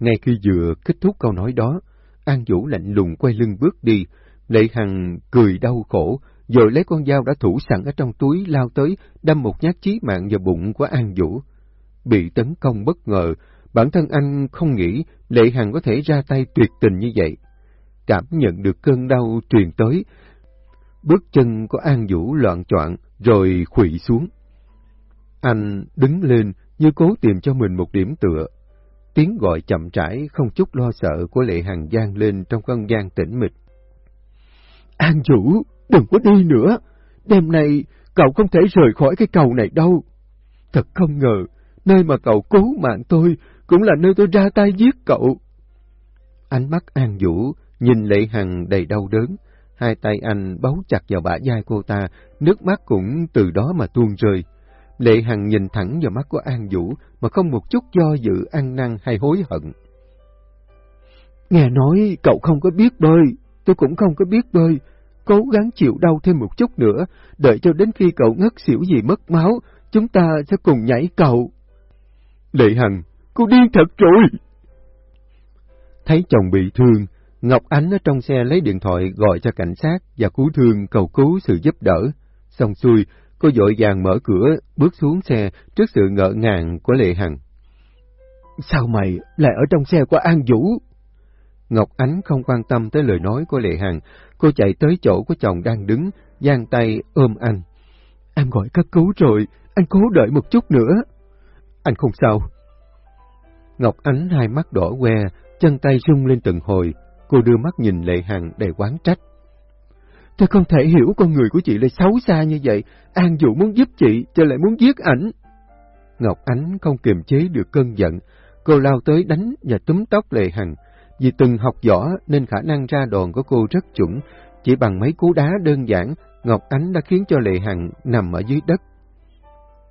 Ngay khi vừa kết thúc câu nói đó, An Vũ lạnh lùng quay lưng bước đi, Lệ Hằng cười đau khổ, rồi lấy con dao đã thủ sẵn ở trong túi lao tới, đâm một nhát chí mạng vào bụng của An Vũ. Bị tấn công bất ngờ, bản thân anh không nghĩ Lệ Hằng có thể ra tay tuyệt tình như vậy. Cảm nhận được cơn đau truyền tới, bước chân của An Vũ loạn choạng rồi khuỵu xuống. Anh đứng lên như cố tìm cho mình một điểm tựa. Tiếng gọi chậm rãi không chút lo sợ của Lệ Hằng gian lên trong không gian tĩnh mịch. An Vũ, đừng có đi nữa. Đêm nay cậu không thể rời khỏi cái cầu này đâu. Thật không ngờ, nơi mà cậu cứu mạng tôi cũng là nơi tôi ra tay giết cậu. Ánh mắt An Vũ nhìn Lệ Hằng đầy đau đớn, hai tay anh bấu chặt vào bả vai cô ta, nước mắt cũng từ đó mà tuôn rơi. Lệ Hằng nhìn thẳng vào mắt của An Vũ mà không một chút do dự ăn năn hay hối hận. Nghe nói cậu không có biết bơi, tôi cũng không có biết bơi. Cố gắng chịu đau thêm một chút nữa, đợi cho đến khi cậu ngất xỉu gì mất máu, chúng ta sẽ cùng nhảy cầu. Lệ Hằng, cô điên thật rồi! Thấy chồng bị thương, Ngọc Ánh ở trong xe lấy điện thoại gọi cho cảnh sát và cứu thương cầu cứu sự giúp đỡ. Xong xuôi, cô dội vàng mở cửa, bước xuống xe trước sự ngỡ ngàng của Lệ Hằng. Sao mày lại ở trong xe của An Vũ? Ngọc Ánh không quan tâm tới lời nói của Lệ Hằng, cô chạy tới chỗ của chồng đang đứng, giang tay ôm anh. Em gọi cấp cứu rồi, anh cố đợi một chút nữa. Anh không sao. Ngọc Ánh hai mắt đỏ que, chân tay rung lên từng hồi, cô đưa mắt nhìn Lệ Hằng đầy quán trách. Tôi không thể hiểu con người của chị lại xấu xa như vậy, An Dụ muốn giúp chị, cho lại muốn giết ảnh. Ngọc Ánh không kiềm chế được cơn giận, cô lao tới đánh và túm tóc Lệ Hằng. Vì từng học võ nên khả năng ra đòn của cô rất chuẩn, chỉ bằng mấy cú đá đơn giản, Ngọc Ánh đã khiến cho Lệ Hằng nằm ở dưới đất.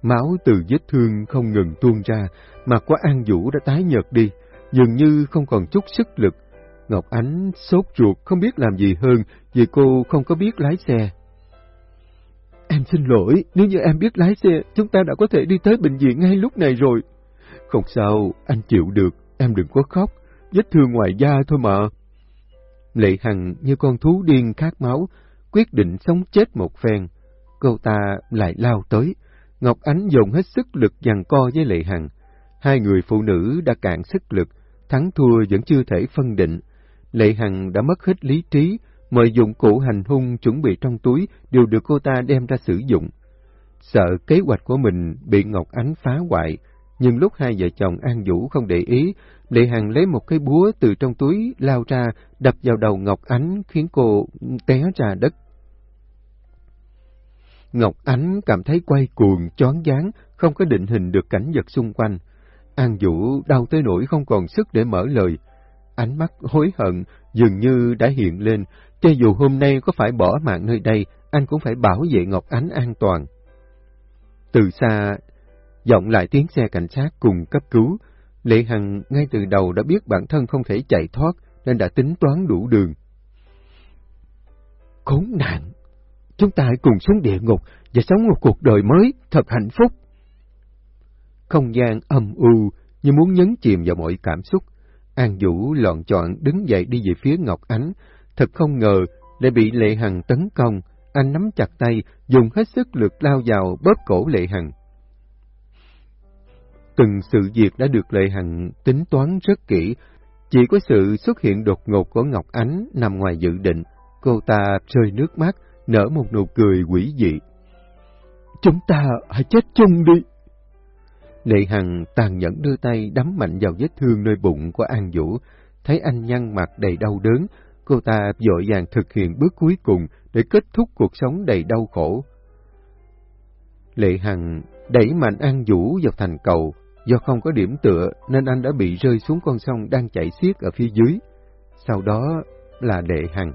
Máu từ vết thương không ngừng tuôn ra, mặt của An Vũ đã tái nhợt đi, dường như không còn chút sức lực. Ngọc Ánh sốt ruột không biết làm gì hơn vì cô không có biết lái xe. Em xin lỗi, nếu như em biết lái xe, chúng ta đã có thể đi tới bệnh viện ngay lúc này rồi. Không sao, anh chịu được, em đừng có khóc, vết thương ngoài da thôi mà. Lệ Hằng như con thú điên khát máu, quyết định sống chết một phen. Cô ta lại lao tới, Ngọc Ánh dùng hết sức lực giằng co với Lệ Hằng. Hai người phụ nữ đã cạn sức lực, thắng thua vẫn chưa thể phân định. Lệ Hằng đã mất hết lý trí, mọi dụng cụ hành hung chuẩn bị trong túi đều được cô ta đem ra sử dụng. Sợ kế hoạch của mình bị Ngọc Ánh phá hoại, Nhưng lúc hai vợ chồng An Vũ không để ý, Lệ Hằng lấy một cái búa từ trong túi lao ra, đập vào đầu Ngọc Ánh khiến cô té ra đất. Ngọc Ánh cảm thấy quay cuồng, choáng váng, không có định hình được cảnh vật xung quanh. An Vũ đau tới nỗi không còn sức để mở lời. Ánh mắt hối hận dường như đã hiện lên, cho dù hôm nay có phải bỏ mạng nơi đây, anh cũng phải bảo vệ Ngọc Ánh an toàn. Từ xa, vọng lại tiếng xe cảnh sát cùng cấp cứu. Lệ Hằng ngay từ đầu đã biết bản thân không thể chạy thoát, nên đã tính toán đủ đường. Khốn nạn! Chúng ta hãy cùng xuống địa ngục và sống một cuộc đời mới thật hạnh phúc. Không gian âm u như muốn nhấn chìm vào mọi cảm xúc. An Vũ lọn chọn đứng dậy đi về phía Ngọc Ánh. Thật không ngờ lại bị Lệ Hằng tấn công. Anh nắm chặt tay, dùng hết sức lực lao vào bóp cổ Lệ Hằng. Từng sự việc đã được Lệ Hằng tính toán rất kỹ, chỉ có sự xuất hiện đột ngột của Ngọc Ánh nằm ngoài dự định. Cô ta rơi nước mắt, nở một nụ cười quỷ dị. Chúng ta hãy chết chung đi. Lệ Hằng tàn nhẫn đưa tay đấm mạnh vào vết thương nơi bụng của An Vũ, thấy anh nhăn mặt đầy đau đớn, cô ta vội vàng thực hiện bước cuối cùng để kết thúc cuộc sống đầy đau khổ. Lệ Hằng đẩy mạnh An Vũ vào thành cầu, do không có điểm tựa nên anh đã bị rơi xuống con sông đang chảy xiết ở phía dưới. Sau đó là Lệ Hằng.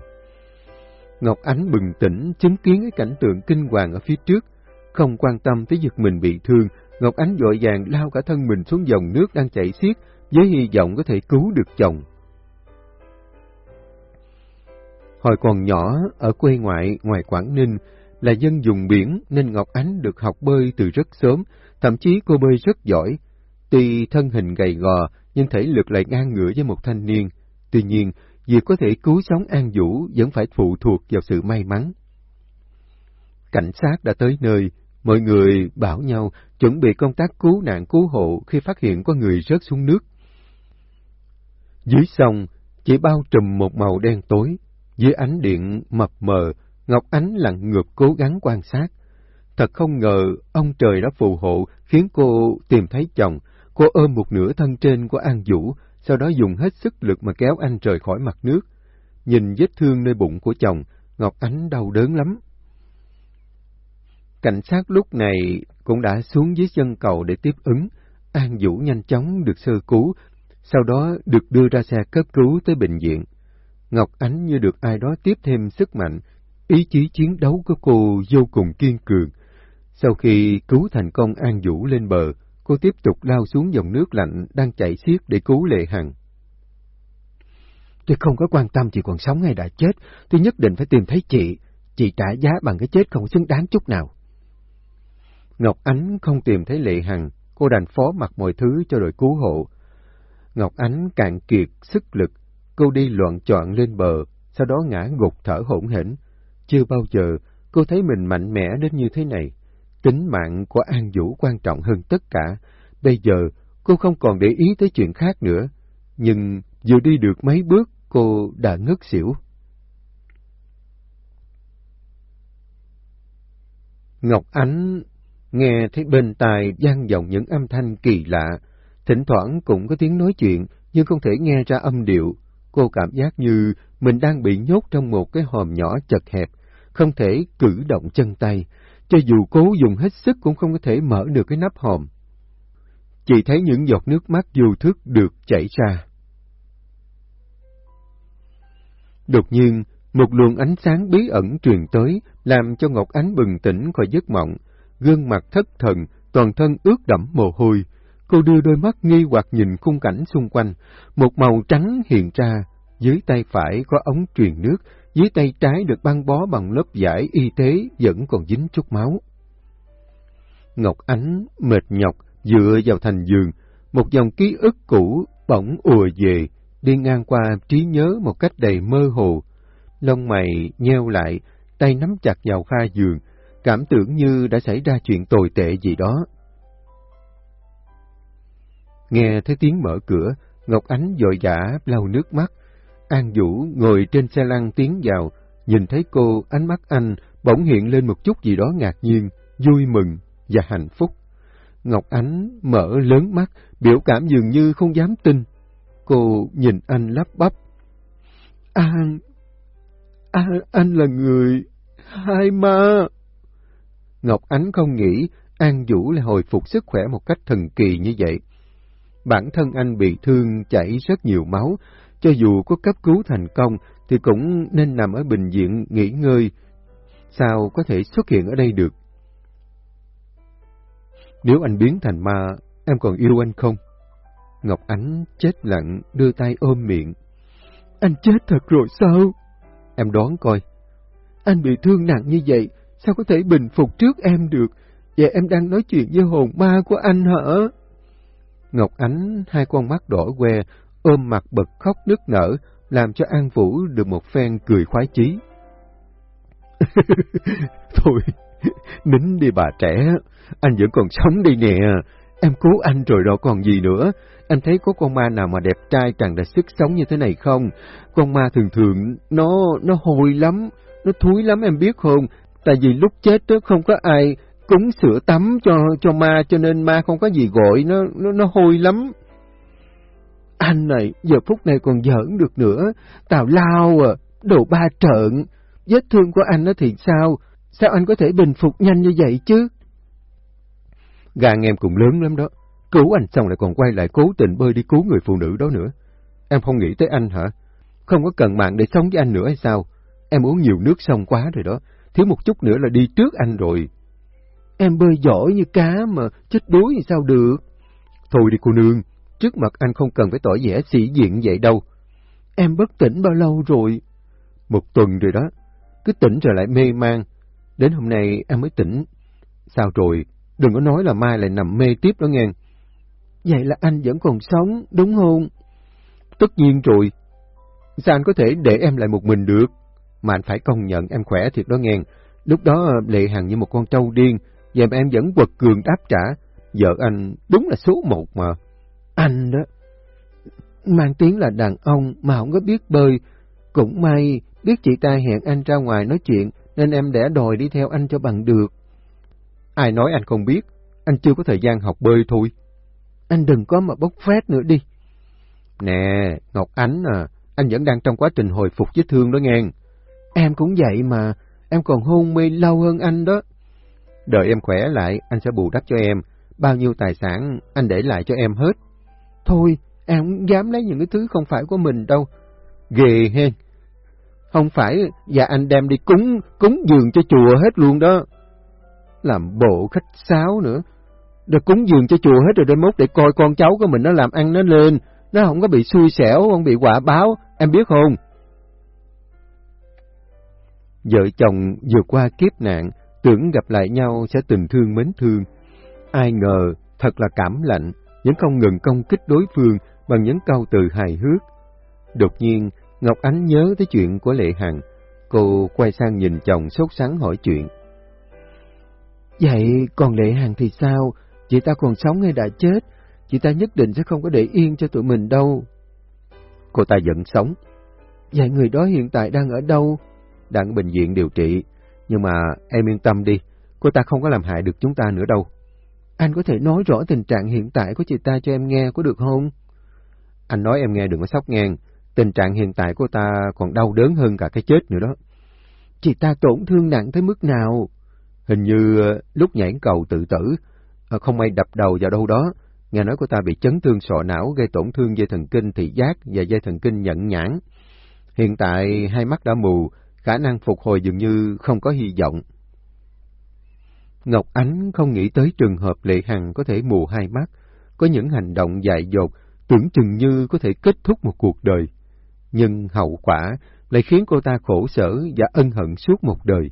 Ngọc Ánh bừng tỉnh chứng kiến cái cảnh tượng kinh hoàng ở phía trước, không quan tâm tới việc mình bị thương, Ngọc Ánh vội vàng lao cả thân mình xuống dòng nước đang chảy xiết với hy vọng có thể cứu được chồng. Hồi còn nhỏ, ở quê ngoại, ngoài Quảng Ninh, là dân dùng biển nên Ngọc Ánh được học bơi từ rất sớm, thậm chí cô bơi rất giỏi. Tuy thân hình gầy gò, nhưng thể lực lại ngang ngửa với một thanh niên. Tuy nhiên, việc có thể cứu sống An Vũ vẫn phải phụ thuộc vào sự may mắn. Cảnh sát đã tới nơi, mọi người bảo nhau chuẩn bị công tác cứu nạn cứu hộ khi phát hiện có người rớt xuống nước. Dưới sông, chỉ bao trùm một màu đen tối, dưới ánh điện mập mờ, Ngọc Ánh lặng ngược cố gắng quan sát. Thật không ngờ, ông trời đã phù hộ khiến cô tìm thấy chồng. Cô ôm một nửa thân trên của An Vũ, sau đó dùng hết sức lực mà kéo anh rời khỏi mặt nước. Nhìn vết thương nơi bụng của chồng, Ngọc Ánh đau đớn lắm. Cảnh sát lúc này cũng đã xuống dưới chân cầu để tiếp ứng. An Vũ nhanh chóng được sơ cứu, sau đó được đưa ra xe cấp cứu tới bệnh viện. Ngọc Ánh như được ai đó tiếp thêm sức mạnh, ý chí chiến đấu của cô vô cùng kiên cường. Sau khi cứu thành công An Vũ lên bờ, cô tiếp tục lao xuống dòng nước lạnh đang chảy xiết để cứu Lệ Hằng. Tôi không có quan tâm chị còn sống hay đã chết, tôi nhất định phải tìm thấy chị. Chị trả giá bằng cái chết không xứng đáng chút nào. Ngọc Ánh không tìm thấy Lệ Hằng, cô đành phó mặc mọi thứ cho đội cứu hộ. Ngọc Ánh cạn kiệt sức lực, cô đi loạn trọn lên bờ, sau đó ngã gục thở hổn hển. Chưa bao giờ cô thấy mình mạnh mẽ đến như thế này. Tính mạng của An Vũ quan trọng hơn tất cả. Bây giờ cô không còn để ý tới chuyện khác nữa. Nhưng vừa đi được mấy bước cô đã ngất xỉu. Ngọc Ánh nghe thấy bên tai vang vọng những âm thanh kỳ lạ, thỉnh thoảng cũng có tiếng nói chuyện nhưng không thể nghe ra âm điệu. Cô cảm giác như mình đang bị nhốt trong một cái hòm nhỏ chật hẹp, không thể cử động chân tay, cho dù cố dùng hết sức cũng không có thể mở được cái nắp hòm. Chỉ thấy những giọt nước mắt vô thức được chảy ra. Đột nhiên, một luồng ánh sáng bí ẩn truyền tới, làm cho Ngọc Ánh bừng tỉnh khỏi giấc mộng, gương mặt thất thần, toàn thân ướt đẫm mồ hôi. Cô đưa đôi mắt nghi hoặc nhìn khung cảnh xung quanh, một màu trắng hiện ra, dưới tay phải có ống truyền nước, dưới tay trái được băng bó bằng lớp vải y tế vẫn còn dính chút máu. Ngọc Ánh mệt nhọc dựa vào thành giường, một dòng ký ức cũ bỗng ùa về, đi ngang qua trí nhớ một cách đầy mơ hồ. Lông mày nheo lại, tay nắm chặt vào kha giường, cảm tưởng như đã xảy ra chuyện tồi tệ gì đó. Nghe thấy tiếng mở cửa, Ngọc Ánh dội dã lau nước mắt. An Vũ ngồi trên xe lăn tiến vào, nhìn thấy cô, ánh mắt anh bỗng hiện lên một chút gì đó ngạc nhiên, vui mừng và hạnh phúc. Ngọc Ánh mở lớn mắt, biểu cảm dường như không dám tin. Cô nhìn anh lắp bắp. An, An, anh là người hai ma. Ngọc Ánh không nghĩ An Vũ lại hồi phục sức khỏe một cách thần kỳ như vậy. Bản thân anh bị thương chảy rất nhiều máu, cho dù có cấp cứu thành công thì cũng nên nằm ở bệnh viện nghỉ ngơi. Sao có thể xuất hiện ở đây được? Nếu anh biến thành ma, em còn yêu anh không? Ngọc Ánh chết lặng, đưa tay ôm miệng. Anh chết thật rồi sao? Em đoán coi. Anh bị thương nặng như vậy, sao có thể bình phục trước em được? Vậy em đang nói chuyện với hồn ma của anh hả? Ngọc Ánh hai con mắt đỏ que, ôm mặt bật khóc nức nở, làm cho An Vũ được một phen cười khoái chí. Thôi, nín đi bà trẻ, anh vẫn còn sống đi nè, em cứu anh rồi đó còn gì nữa. Anh thấy có con ma nào mà đẹp trai càng đầy sức sống như thế này không? Con ma thường thường nó nó hôi lắm, nó thúi lắm em biết không? Tại vì lúc chết đó không có ai cúng sữa tắm cho cho ma cho nên ma không có gì gọi nó nó nó hôi lắm. Anh này giờ phút này còn giỡn được nữa, tào lao à, đồ ba trợn, vết thương của anh nó thì sao? Sao anh có thể bình phục nhanh như vậy chứ? Gan em cũng lớn lắm đó. Cứu anh xong lại còn quay lại cố tình bơi đi cứu người phụ nữ đó nữa. Em không nghĩ tới anh hả? Không có cần mạng để sống với anh nữa hay sao? Em uống nhiều nước sông quá rồi đó. Thiếu một chút nữa là đi trước anh rồi. Em bơi giỏi như cá mà, chết đuối thì sao được? Thôi đi cô nương, trước mặt anh không cần phải tỏ vẻ sĩ diện vậy đâu. Em bất tỉnh bao lâu rồi? Một tuần rồi đó. Cứ tỉnh rồi lại mê man. Đến hôm nay em mới tỉnh. Sao rồi? Đừng có nói là mai lại nằm mê tiếp đó nghe. Vậy là anh vẫn còn sống, đúng không? Tất nhiên rồi. Sao anh có thể để em lại một mình được? Mà anh phải công nhận em khỏe thiệt đó nghe. Lúc đó Lệ Hằng như một con trâu điên, và em vẫn quật cường đáp trả. Vợ anh đúng là số một mà. Anh đó, mang tiếng là đàn ông mà không có biết bơi. Cũng may, biết chị ta hẹn anh ra ngoài nói chuyện, nên em đã đòi đi theo anh cho bằng được. Ai nói anh không biết, anh chưa có thời gian học bơi thôi. Anh đừng có mà bốc phét nữa đi. Nè, Ngọc Ánh à, anh vẫn đang trong quá trình hồi phục vết thương đó nghe. Em cũng vậy mà, em còn hôn mê lâu hơn anh đó. Đợi em khỏe lại, anh sẽ bù đắp cho em. Bao nhiêu tài sản anh để lại cho em hết. Thôi, em không dám lấy những cái thứ không phải của mình đâu. Ghê hen. Không phải, và anh đem đi cúng, cúng dường cho chùa hết luôn đó. Làm bộ khách sáo nữa. Được cúng dường cho chùa hết rồi đến mốt để coi con cháu của mình nó làm ăn nó lên. Nó không có bị xui xẻo, không bị quả báo, em biết không? Vợ chồng vượt qua kiếp nạn, tưởng gặp lại nhau sẽ tình thương mến thương. Ai ngờ, thật là cảm lạnh, vẫn không ngừng công kích đối phương bằng những câu từ hài hước. Đột nhiên, Ngọc Ánh nhớ tới chuyện của Lệ Hằng. Cô quay sang nhìn chồng sốt sắng hỏi chuyện. Vậy còn Lệ Hằng thì sao? Chị ta còn sống hay đã chết? Chị ta nhất định sẽ không có để yên cho tụi mình đâu. Cô ta vẫn sống. Vậy người đó hiện tại đang ở đâu? Đang ở bệnh viện điều trị. Nhưng mà em yên tâm đi, cô ta không có làm hại được chúng ta nữa đâu. Anh có thể nói rõ tình trạng hiện tại của chị ta cho em nghe có được không? Anh nói em nghe đừng có sốc ngang, tình trạng hiện tại của ta còn đau đớn hơn cả cái chết nữa đó. Chị ta tổn thương nặng tới mức nào? Hình như ờ, lúc nhảy cầu tự tử, ờ, không may đập đầu vào đâu đó, nghe nói cô ta bị chấn thương sọ não gây tổn thương dây thần kinh thị giác và dây thần kinh nhận nhãn. Hiện tại hai mắt đã mù, khả năng phục hồi dường như không có hy vọng. Ngọc Ánh không nghĩ tới trường hợp Lệ Hằng có thể mù hai mắt, có những hành động dại dột, tưởng chừng như có thể kết thúc một cuộc đời. Nhưng hậu quả lại khiến cô ta khổ sở và ân hận suốt một đời.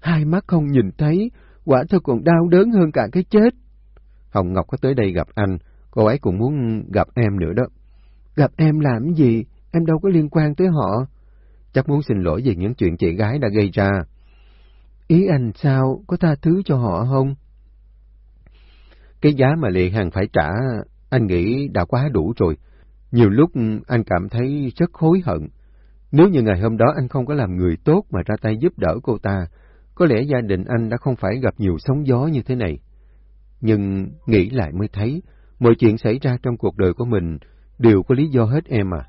Hai mắt không nhìn thấy, quả thật còn đau đớn hơn cả cái chết. Hồng Ngọc có tới đây gặp anh, cô ấy cũng muốn gặp em nữa đó. Gặp em làm gì? Em đâu có liên quan tới họ. Chắc muốn xin lỗi về những chuyện chị gái đã gây ra. Ý anh sao? Có tha thứ cho họ không? Cái giá mà Lệ Hằng phải trả, anh nghĩ đã quá đủ rồi. Nhiều lúc anh cảm thấy rất hối hận. Nếu như ngày hôm đó anh không có làm người tốt mà ra tay giúp đỡ cô ta, có lẽ gia đình anh đã không phải gặp nhiều sóng gió như thế này. Nhưng nghĩ lại mới thấy, mọi chuyện xảy ra trong cuộc đời của mình đều có lý do hết em à.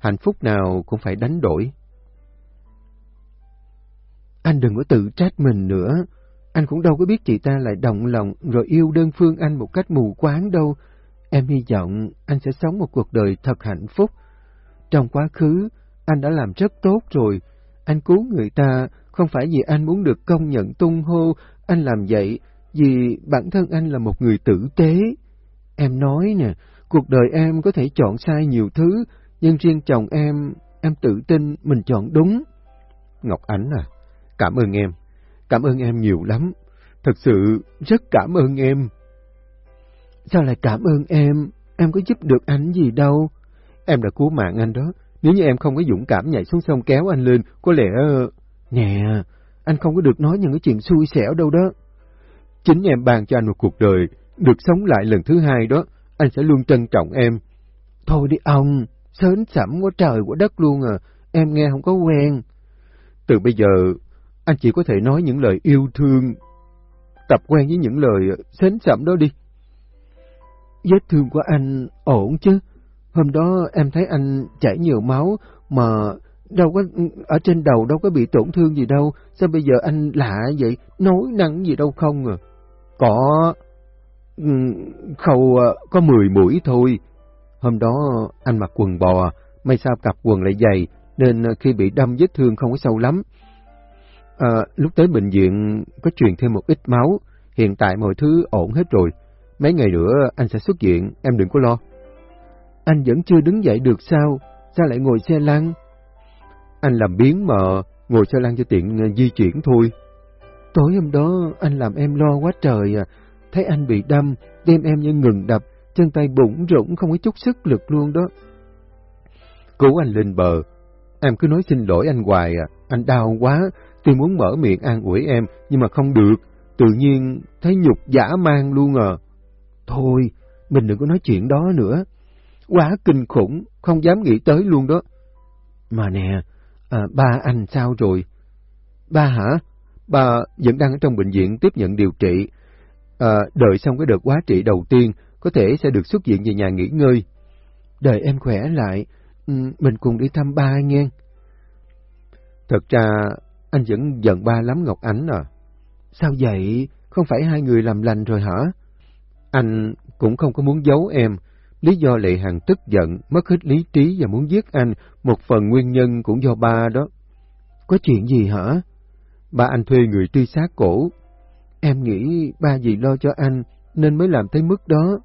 Hạnh phúc nào cũng phải đánh đổi. Anh đừng có tự trách mình nữa. Anh cũng đâu có biết chị ta lại động lòng rồi yêu đơn phương anh một cách mù quáng đâu. Em hy vọng anh sẽ sống một cuộc đời thật hạnh phúc. Trong quá khứ, anh đã làm rất tốt rồi. Anh cứu người ta không phải vì anh muốn được công nhận tung hô, anh làm vậy vì bản thân anh là một người tử tế. Em nói nè, cuộc đời em có thể chọn sai nhiều thứ, nhưng riêng chồng em, em tự tin mình chọn đúng. Ngọc Ánh à, cảm ơn em, cảm ơn em nhiều lắm, thật sự rất cảm ơn em. Sao lại cảm ơn em, em có giúp được anh gì đâu. Em đã cứu mạng anh đó, nếu như em không có dũng cảm nhảy xuống sông kéo anh lên, có lẽ... Nè, anh không có được nói những cái chuyện xui xẻo đâu đó. Chính em ban cho anh một cuộc đời, được sống lại lần thứ hai đó, anh sẽ luôn trân trọng em. Thôi đi ông, sớm sẩm quá trời quá đất luôn à, em nghe không có quen. Từ bây giờ, anh chỉ có thể nói những lời yêu thương, tập quen với những lời sến sẩm đó đi. Vết thương của anh ổn chứ? Hôm đó em thấy anh chảy nhiều máu mà đâu có ở trên đầu đâu có bị tổn thương gì đâu, sao bây giờ anh lạ vậy, nói năng gì đâu không à? Có ừ, khâu ờ, có 10 mũi thôi. Hôm đó anh mặc quần bò, may sao cặp quần lại dày, nên khi bị đâm vết thương không có sâu lắm. À, lúc tới bệnh viện có truyền thêm một ít máu, hiện tại mọi thứ ổn hết rồi. Mấy ngày nữa anh sẽ xuất viện, em đừng có lo. Anh vẫn chưa đứng dậy được sao? Sao lại ngồi xe lăn? Anh làm biến mà, ngồi xe lăn cho tiện ờ, di chuyển thôi. Tối hôm đó anh làm em lo quá trời à, thấy anh bị đâm, đem em như ngừng đập, chân tay bụng rỗng không có chút sức lực luôn đó. Cứu anh lên bờ, em cứ nói xin lỗi anh hoài à, anh đau quá, tôi muốn mở miệng an ủi em, nhưng mà không được, tự nhiên thấy nhục giả mang luôn à. Thôi, mình đừng có nói chuyện đó nữa. Quá kinh khủng, không dám nghĩ tới luôn đó. Mà nè, à, ba anh sao rồi? Ba hả? Ba vẫn đang ở trong bệnh viện tiếp nhận điều trị, à, đợi xong cái đợt quá trị đầu tiên, có thể sẽ được xuất viện về nhà nghỉ ngơi. Đợi em khỏe lại, ừ, mình cùng đi thăm ba nghe. Thật ra, anh vẫn giận ba lắm Ngọc Ánh à. Sao vậy? Không phải hai người làm lành rồi hả? Anh cũng không có muốn giấu em. Lý do Lệ Hằng tức giận, mất hết lý trí và muốn giết anh, một phần nguyên nhân cũng do ba đó. Có chuyện gì hả? Ba anh thuê người truy sát cổ, Em nghĩ ba vì lo cho anh nên mới làm tới mức đó.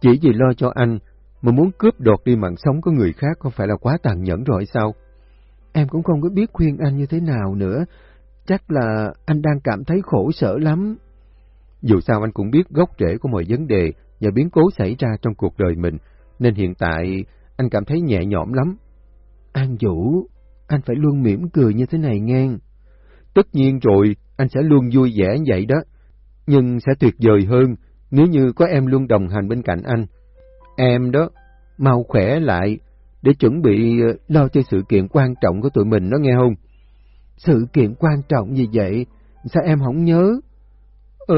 Chỉ vì lo cho anh mà muốn cướp đoạt đi mạng sống của người khác không phải là quá tàn nhẫn rồi sao? Em cũng không có biết khuyên anh như thế nào nữa. Chắc là anh đang cảm thấy khổ sở lắm. Dù sao anh cũng biết gốc rễ của mọi vấn đề và biến cố xảy ra trong cuộc đời mình, nên hiện tại anh cảm thấy nhẹ nhõm lắm. An Vũ, anh phải luôn mỉm cười như thế này ngang. Tất nhiên rồi, anh sẽ luôn vui vẻ vậy đó. Nhưng sẽ tuyệt vời hơn nếu như có em luôn đồng hành bên cạnh anh. Em đó, mau khỏe lại để chuẩn bị ờ, lo cho sự kiện quan trọng của tụi mình đó nghe không? Sự kiện quan trọng gì vậy? Sao em không nhớ? Ờ,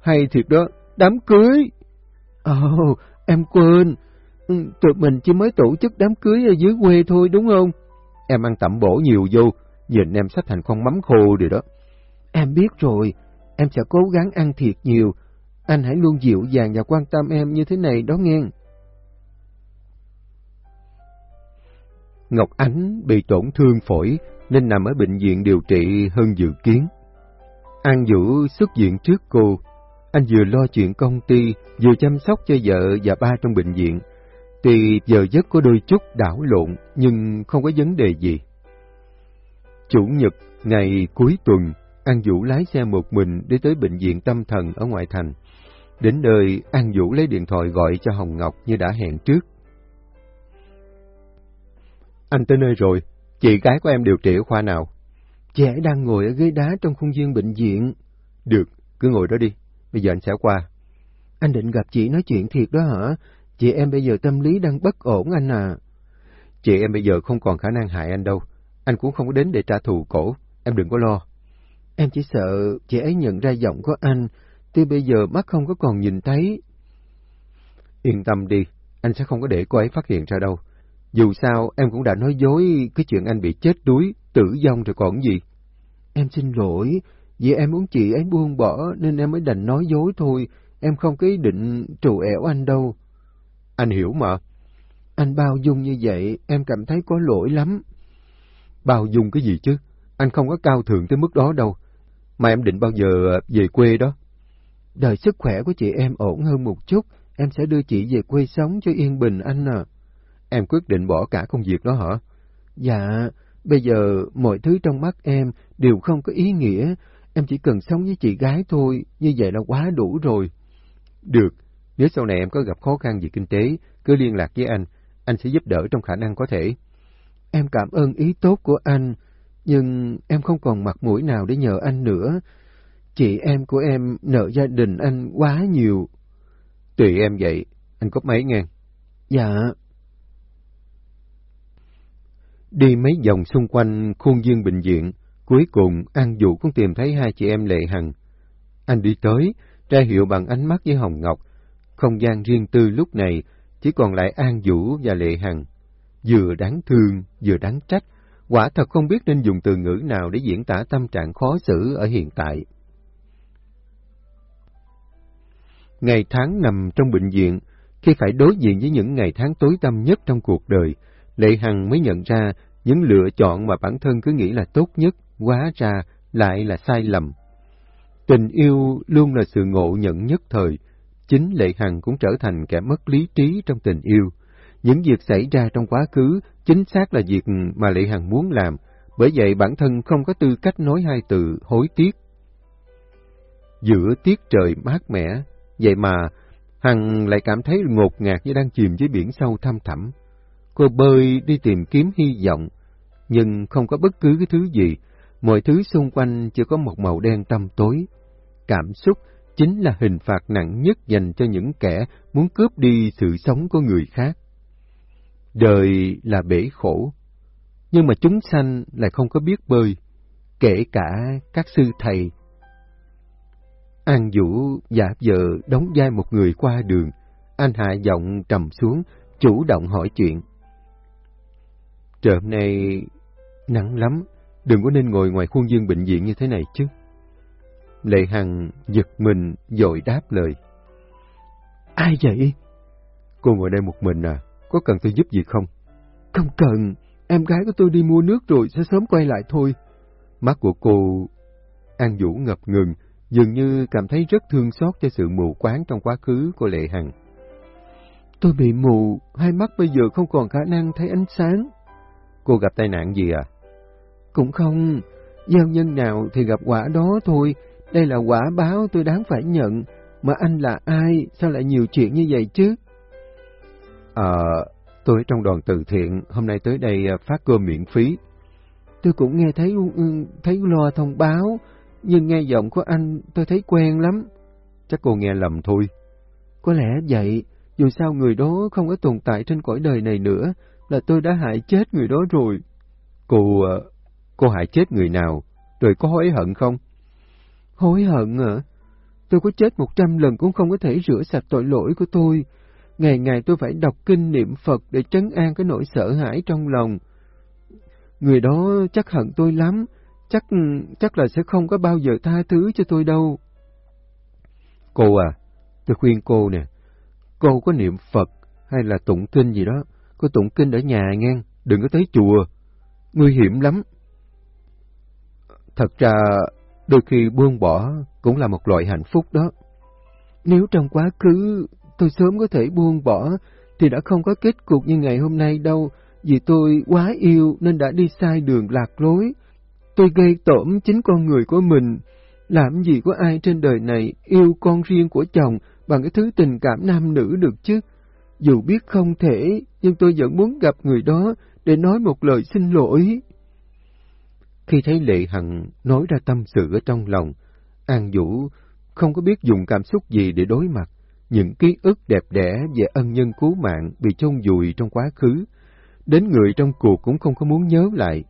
hay thiệt đó, đám cưới. Ồ, oh, em quên. Ừ, tụi mình chỉ mới tổ chức đám cưới ở dưới quê thôi đúng không? Em ăn tẩm bổ nhiều vô, nhìn em sắp thành con mắm khô rồi đó. Em biết rồi, em sẽ cố gắng ăn thiệt nhiều. Anh hãy luôn dịu dàng và quan tâm em như thế này đó nghe. Ngọc Ánh bị tổn thương phổi nên nằm ở bệnh viện điều trị hơn dự kiến. An Vũ xuất viện trước cô. Anh vừa lo chuyện công ty, vừa chăm sóc cho vợ và ba trong bệnh viện. Tuy giờ giấc có đôi chút đảo lộn, nhưng không có vấn đề gì. Chủ nhật, ngày cuối tuần, An Vũ lái xe một mình đi tới bệnh viện tâm thần ở ngoại thành. Đến nơi, An Vũ lấy điện thoại gọi cho Hồng Ngọc như đã hẹn trước. Anh tới nơi rồi, chị gái của em điều trị ở khoa nào? Chị ấy đang ngồi ở ghế đá trong khuôn viên bệnh viện. Được, cứ ngồi đó đi, bây giờ anh sẽ qua. Anh định gặp chị nói chuyện thiệt đó hả? Chị em bây giờ tâm lý đang bất ổn anh à. Chị em bây giờ không còn khả năng hại anh đâu. Anh cũng không có đến để trả thù cổ, em đừng có lo. Em chỉ sợ chị ấy nhận ra giọng của anh, tuy bây giờ mắt không có còn nhìn thấy. Yên tâm đi, anh sẽ không có để cô ấy phát hiện ra đâu. Dù sao, em cũng đã nói dối cái chuyện anh bị chết đuối, tử vong rồi còn gì. Em xin lỗi, vì em muốn chị ấy buông bỏ nên em mới đành nói dối thôi, em không có ý định trù ẻo anh đâu. Anh hiểu mà. Anh bao dung như vậy, em cảm thấy có lỗi lắm. Bao dung cái gì chứ? Anh không có cao thượng tới mức đó đâu. Mà em định bao giờ về quê đó? Đời sức khỏe của chị em ổn hơn một chút, em sẽ đưa chị về quê sống cho yên bình anh à. Em quyết định bỏ cả công việc đó hả? Dạ, bây giờ mọi thứ trong mắt em đều không có ý nghĩa, em chỉ cần sống với chị gái thôi, như vậy là quá đủ rồi. Được, nếu sau này em có gặp khó khăn về kinh tế, cứ liên lạc với anh, anh sẽ giúp đỡ trong khả năng có thể. Em cảm ơn ý tốt của anh, nhưng em không còn mặt mũi nào để nhờ anh nữa. Chị em của em nợ gia đình anh quá nhiều. Tùy em vậy, anh có mấy ngàn? Dạ. Đi mấy vòng xung quanh khuôn viên bệnh viện, cuối cùng An Vũ cũng tìm thấy hai chị em Lệ Hằng. Anh đi tới, ra hiệu bằng ánh mắt với Hồng Ngọc. Không gian riêng tư lúc này chỉ còn lại An Vũ và Lệ Hằng. Vừa đáng thương, vừa đáng trách, quả thật không biết nên dùng từ ngữ nào để diễn tả tâm trạng khó xử ở hiện tại. Ngày tháng nằm trong bệnh viện, khi phải đối diện với những ngày tháng tối tăm nhất trong cuộc đời, Lệ Hằng mới nhận ra những lựa chọn mà bản thân cứ nghĩ là tốt nhất, quá ra lại là sai lầm. Tình yêu luôn là sự ngộ nhận nhất thời, chính Lệ Hằng cũng trở thành kẻ mất lý trí trong tình yêu. Những việc xảy ra trong quá khứ chính xác là việc mà Lệ Hằng muốn làm, bởi vậy bản thân không có tư cách nói hai từ hối tiếc. Giữa tiết trời mát mẻ, vậy mà Hằng lại cảm thấy ngột ngạt như đang chìm dưới biển sâu thăm thẳm. Cô bơi đi tìm kiếm hy vọng, nhưng không có bất cứ cái thứ gì, mọi thứ xung quanh chỉ có một màu đen tăm tối. Cảm xúc chính là hình phạt nặng nhất dành cho những kẻ muốn cướp đi sự sống của người khác. Đời là bể khổ, nhưng mà chúng sanh lại không có biết bơi, kể cả các sư thầy. An Vũ giả vờ đóng vai một người qua đường, anh hạ giọng trầm xuống, chủ động hỏi chuyện. Trời hôm nay nắng lắm, đừng có nên ngồi ngoài khuôn viên bệnh viện như thế này chứ. Lệ Hằng giật mình dội đáp lời. Ai vậy? Cô ngồi đây một mình à, có cần tôi giúp gì không? Không cần, em gái của tôi đi mua nước rồi sẽ sớm quay lại thôi. Mắt của cô An Vũ ngập ngừng, dường như cảm thấy rất thương xót cho sự mù quáng trong quá khứ của Lệ Hằng. Tôi bị mù, hai mắt bây giờ không còn khả năng thấy ánh sáng. Cô gặp tai nạn gì à? Cũng không, gieo nhân nào thì gặp quả đó thôi, đây là quả báo tôi đáng phải nhận, mà anh là ai, sao lại nhiều chuyện như vậy chứ? Ờ, tôi trong đoàn từ thiện, hôm nay tới đây à, phát cơm miễn phí. Tôi cũng nghe thấy ừ, thấy loa thông báo, nhưng nghe giọng của anh tôi thấy quen lắm. Chắc cô nghe lầm thôi. Có lẽ vậy, dù sao người đó không có tồn tại trên cõi đời này nữa, là tôi đã hại chết người đó rồi. Cô, ờ, cô hại chết người nào, rồi có hối hận không? Hối hận à? Tôi có chết một trăm lần cũng không có thể rửa sạch tội lỗi của tôi. Ngày ngày tôi phải đọc kinh niệm Phật để trấn an cái nỗi sợ hãi trong lòng. Người đó chắc hận tôi lắm, chắc chắc là sẽ không có bao giờ tha thứ cho tôi đâu. Cô à, tôi khuyên cô nè, cô có niệm Phật hay là tụng kinh gì đó, cô tụng kinh ở nhà nghe, đừng có tới chùa, nguy hiểm lắm. Thật ra Đôi khi buông bỏ cũng là một loại hạnh phúc đó. Nếu trong quá khứ tôi sớm có thể buông bỏ, thì đã không có kết cục như ngày hôm nay đâu, vì tôi quá yêu nên đã đi sai đường lạc lối. Tôi gây tổn chính con người của mình. Làm gì có ai trên đời này yêu con riêng của chồng bằng cái thứ tình cảm nam nữ được chứ? Dù biết không thể, nhưng tôi vẫn muốn gặp người đó để nói một lời xin lỗi. Khi thấy Lệ Hằng nói ra tâm sự ở trong lòng, An Vũ không có biết dùng cảm xúc gì để đối mặt. Những ký ức đẹp đẽ về ân nhân cứu mạng bị chôn vùi trong quá khứ. Đến người trong cuộc cũng không có muốn nhớ lại.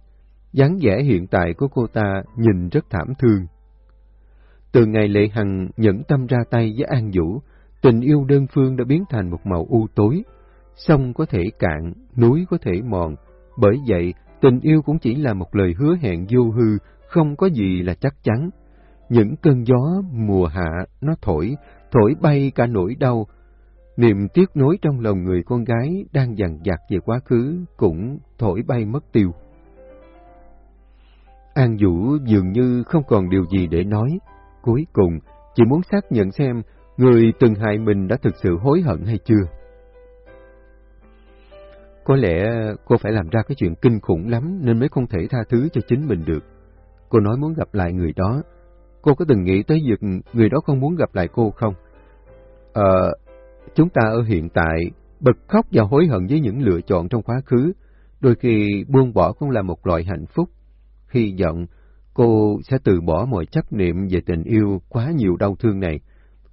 dáng vẻ hiện tại của cô ta nhìn rất thảm thương. Từ ngày Lệ Hằng nhẫn tâm ra tay với An Vũ, tình yêu đơn phương đã biến thành một màu u tối. Sông có thể cạn, núi có thể mòn. Bởi vậy, tình yêu cũng chỉ là một lời hứa hẹn vô hư, không có gì là chắc chắn. Những cơn gió mùa hạ nó thổi, thổi bay cả nỗi đau. Niềm tiếc nối trong lòng người con gái đang dằn dặt về quá khứ cũng thổi bay mất tiêu. An Vũ dường như không còn điều gì để nói. Cuối cùng, chỉ muốn xác nhận xem người từng hại mình đã thực sự hối hận hay chưa. Có lẽ cô phải làm ra cái chuyện kinh khủng lắm nên mới không thể tha thứ cho chính mình được. Cô nói muốn gặp lại người đó. Cô có từng nghĩ tới việc người đó không muốn gặp lại cô không? Ờ, chúng ta ở hiện tại bật khóc và hối hận với những lựa chọn trong quá khứ. Đôi khi buông bỏ cũng là một loại hạnh phúc. Hy vọng cô sẽ từ bỏ mọi chấp niệm về tình yêu quá nhiều đau thương này.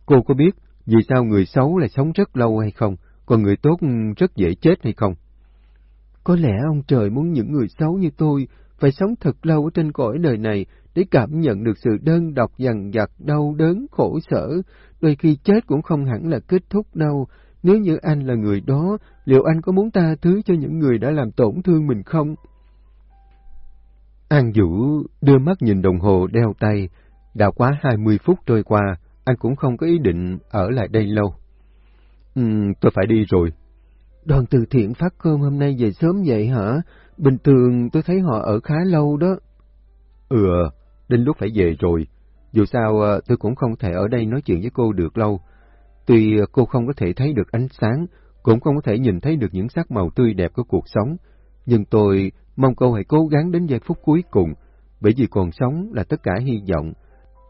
Cô có biết vì sao người xấu lại sống rất lâu hay không, còn người tốt rất dễ chết hay không? Có lẽ ông trời muốn những người xấu như tôi phải sống thật lâu ở trên cõi đời này để cảm nhận được sự đơn độc dằn vặt, đau đớn, khổ sở. Đôi khi chết cũng không hẳn là kết thúc đâu. Nếu như anh là người đó, liệu anh có muốn tha thứ cho những người đã làm tổn thương mình không? An Vũ đưa mắt nhìn đồng hồ đeo tay. Đã quá hai mươi phút trôi qua, anh cũng không có ý định ở lại đây lâu. Ừ, tôi phải đi rồi. Đoàn từ thiện phát cơm hôm nay về sớm vậy hả? Bình thường tôi thấy họ ở khá lâu đó. Ừ, đến lúc phải về rồi. Dù sao ờ, tôi cũng không thể ở đây nói chuyện với cô được lâu. Tuy cô không có thể thấy được ánh sáng, cũng không có thể nhìn thấy được những sắc màu tươi đẹp của cuộc sống, nhưng tôi mong cô hãy cố gắng đến giây phút cuối cùng, bởi vì còn sống là tất cả hy vọng.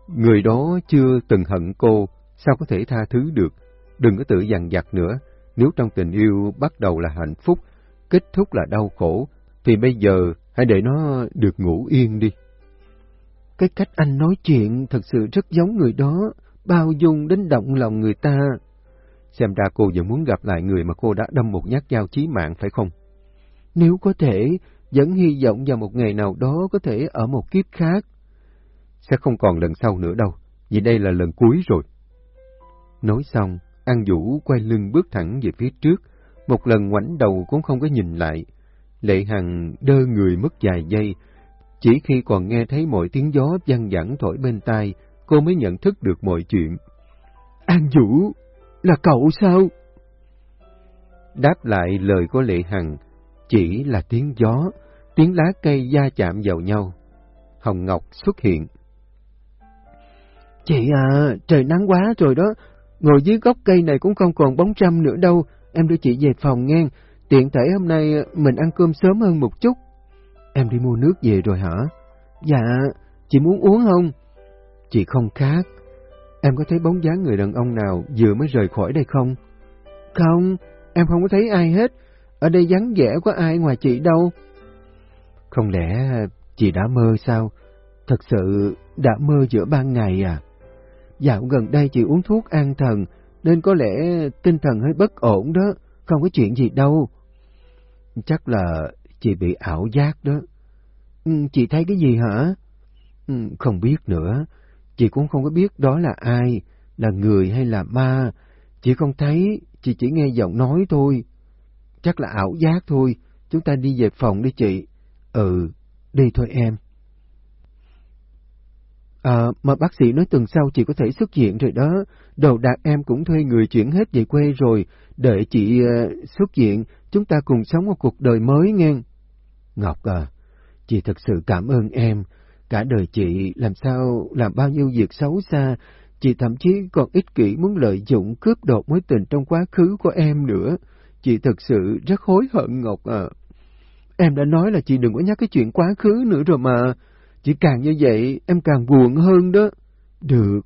Người đó chưa từng hận cô, sao có thể tha thứ được? Đừng có tự dằn vặt nữa, nếu trong tình yêu bắt đầu là hạnh phúc, kết thúc là đau khổ, thì bây giờ hãy để nó được ngủ yên đi. Cái cách anh nói chuyện thật sự rất giống người đó, bao dung đến động lòng người ta. Xem ra cô vẫn muốn gặp lại người mà cô đã đâm một nhát dao chí mạng phải không? Nếu có thể, vẫn hy vọng vào một ngày nào đó có thể ở một kiếp khác. Sẽ không còn lần sau nữa đâu, vì đây là lần cuối rồi. Nói xong, An Vũ quay lưng bước thẳng về phía trước, một lần ngoảnh đầu cũng không có nhìn lại. Lệ Hằng đơ người mất vài giây, chỉ khi còn nghe thấy mọi tiếng gió văng vẳng thổi bên tai, cô mới nhận thức được mọi chuyện. An Vũ, là cậu sao? Đáp lại lời của Lệ Hằng, chỉ là tiếng gió, tiếng lá cây da chạm vào nhau. Hồng Ngọc xuất hiện. Chị à, trời nắng quá rồi đó, ngồi dưới gốc cây này cũng không còn bóng trăm nữa đâu, em đưa chị về phòng nghe, tiện thể hôm nay mình ăn cơm sớm hơn một chút. Em đi mua nước về rồi hả? Dạ, chị muốn uống không? Chị không khác. Em có thấy bóng dáng người đàn ông nào vừa mới rời khỏi đây không? Không, em không có thấy ai hết. Ở đây vắng vẻ có ai ngoài chị đâu. Không lẽ chị đã mơ sao? Thật sự đã mơ giữa ban ngày à? Dạo gần đây chị uống thuốc an thần, nên có lẽ tinh thần hơi bất ổn đó, không có chuyện gì đâu. Chắc là chị bị ảo giác đó. Ừ, chị thấy cái gì hả? Ừ, không biết nữa, chị cũng không có biết đó là ai, là người hay là ma. Chị không thấy, chị chỉ nghe giọng nói thôi. Chắc là ảo giác thôi, chúng ta đi về phòng đi chị. Ừ, đi thôi em. À, mà bác sĩ nói tuần sau chị có thể xuất viện rồi đó. Đầu đạc em cũng thuê người chuyển hết về quê rồi. Đợi chị uh, xuất viện, chúng ta cùng sống một cuộc đời mới nghe. Ngọc à, chị thật sự cảm ơn em. Cả đời chị làm sao làm bao nhiêu việc xấu xa, chị thậm chí còn ích kỷ muốn lợi dụng cướp đoạt mối tình trong quá khứ của em nữa. Chị thật sự rất hối hận Ngọc à. Em đã nói là chị đừng có nhắc cái chuyện quá khứ nữa rồi mà. Chỉ càng như vậy, em càng buồn hơn đó. Được.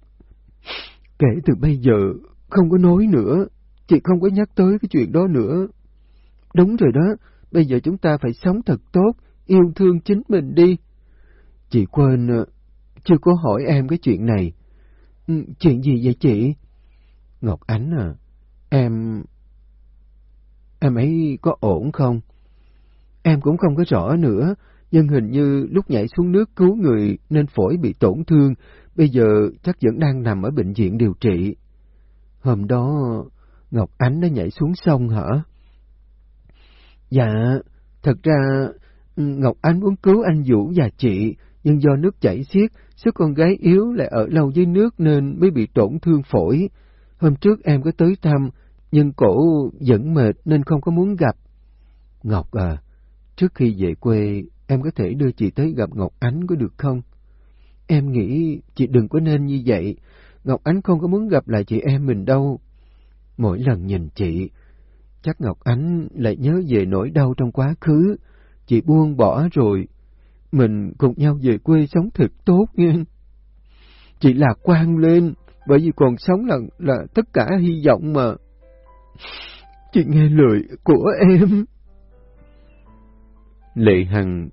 Kể từ bây giờ, không có nói nữa. Chị không có nhắc tới cái chuyện đó nữa. Đúng rồi đó, bây giờ chúng ta phải sống thật tốt, yêu thương chính mình đi. Chị quên, ờ, chưa có hỏi em cái chuyện này. Ừ, chuyện gì vậy chị? Ngọc Ánh à, em... Em ấy có ổn không? Em cũng không có rõ nữa, nhưng hình như lúc nhảy xuống nước cứu người nên phổi bị tổn thương, bây giờ chắc vẫn đang nằm ở bệnh viện điều trị. Hôm đó, Ngọc Ánh đã nhảy xuống sông hả? Dạ, thật ra Ngọc Ánh muốn cứu anh Vũ và chị, nhưng do nước chảy xiết, sức con gái yếu lại ở lâu dưới nước nên mới bị tổn thương phổi. Hôm trước em có tới thăm, nhưng cổ vẫn mệt nên không có muốn gặp. Ngọc à, trước khi về quê, em có thể đưa chị tới gặp Ngọc Ánh có được không? Em nghĩ chị đừng có nên như vậy. Ngọc Ánh không có muốn gặp lại chị em mình đâu. Mỗi lần nhìn chị, chắc Ngọc Ánh lại nhớ về nỗi đau trong quá khứ. Chị buông bỏ rồi. Mình cùng nhau về quê sống thật tốt nghe. Chị lạc quan lên, bởi vì còn sống là là tất cả hy vọng mà. Chị nghe lời của em. Lệ Hằng